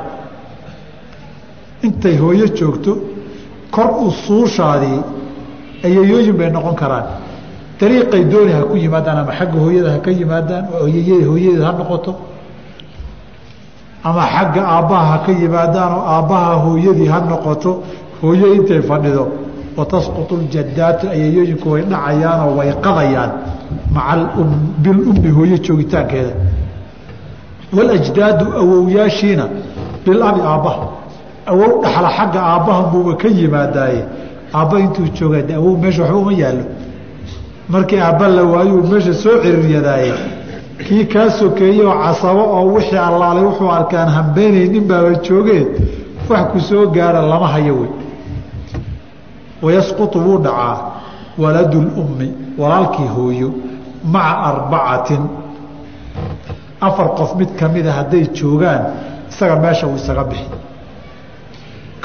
Intay hooyo joogto kor usuushaadii ayayooyin bay noqon karaan. Dariiqay dooni ha ku yimaadaan ama xagga hooyada ha ka yimaadaan oo hooyadeed ha noqoto ama xagga aabbaha ha ka yimaadaan oo aabbaha hooyadii ha noqoto hooyo intay fadhido watasqutu ljadaatu ayayooyinku way dhacayaanoo way qadayaan maca bilummi hooyo joogitaankeeda. Walajdaadu awowyaashiina bilabi aabbaha awow dhaxla xagga aabbaha buuba ka yimaadaaye. Aabba intuu joogaa de awow meesha waxba uma yaallo. Markii aabba la waayo uu meesha soo ciriiryadaaye kii kaa sokeeye casabo oo wixii allaalay wuxuu arkaan hambeynaynin baaba joogeen wax ku soo gaara lama hayo wey. Wayasqutu wuu dhacaa waladu lummi walaalkii hooyo maca arbacatin afar qof mid kamida hadday joogaan isaga meesha uu isaga bixi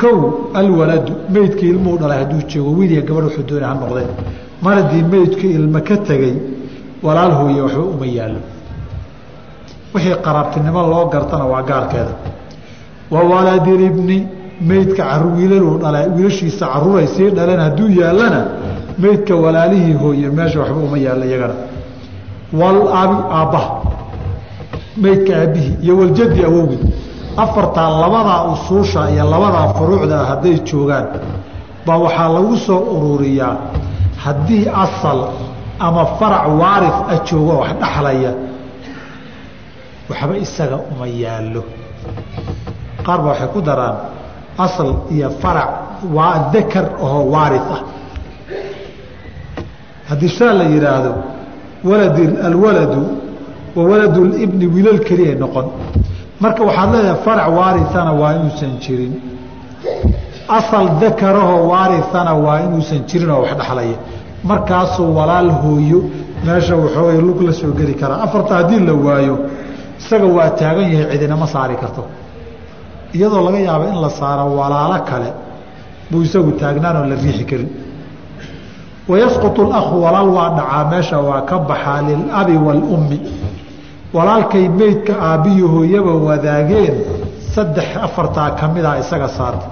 kow alwaladu meydkii ilmuhu dhalay hadduu joogo wiiliya gabadh wuxuu doonay ha noqdeen. Mar haddii meydkii ilmo ka tegey walaal hooye waxba uma yaallo. Wixii qaraabtinimo loo gartana waa gaarkeeda wa waladilibni meydka wiilaluu dhala wiilashiisa caruuray sii dhaleen hadduu yaallana meydka walaalihii hooye meesha waxba uma yaallo iyagana. Walabi aabbaha meydka aabbihii iyo waljadi awowgii afartaa labadaa usuusha iyo labadaa furuucda hadday joogaan baa waxaa lagu soo ururiyaa haddii asal ama farac waarif a joogo wax dhaxlaya waxba isaga uma yaallo. Qaar ba waxay ku daraan asal iyo farac waa dakar oo waari ah. Haddii saa la yidhaahdo walad alwaladu wa waladu libni wiilal keliya noqon marka waxaad leedahay farac waarithana waa inuusan jirin. Asal dakarahoo waarithana waa inuusan jirin oo wax dhexlaya markaasuu walaal hooyo meesha waxoogay lug la soo geli karaa. Afarta haddii la waayo isaga waa taagan yahay cidinama saari karto. Iyadoo laga yaabo in la saaro walaalo kale buu isagu taagnaan oo la riixi karin. Wayasqutu اlakhu walaal waa dhacaa meesha waa ka baxaa lilabi wاlummi walaalkay meydka aabbiyo hooyaba wadaageen saddex afartaa ka mida isaga saarta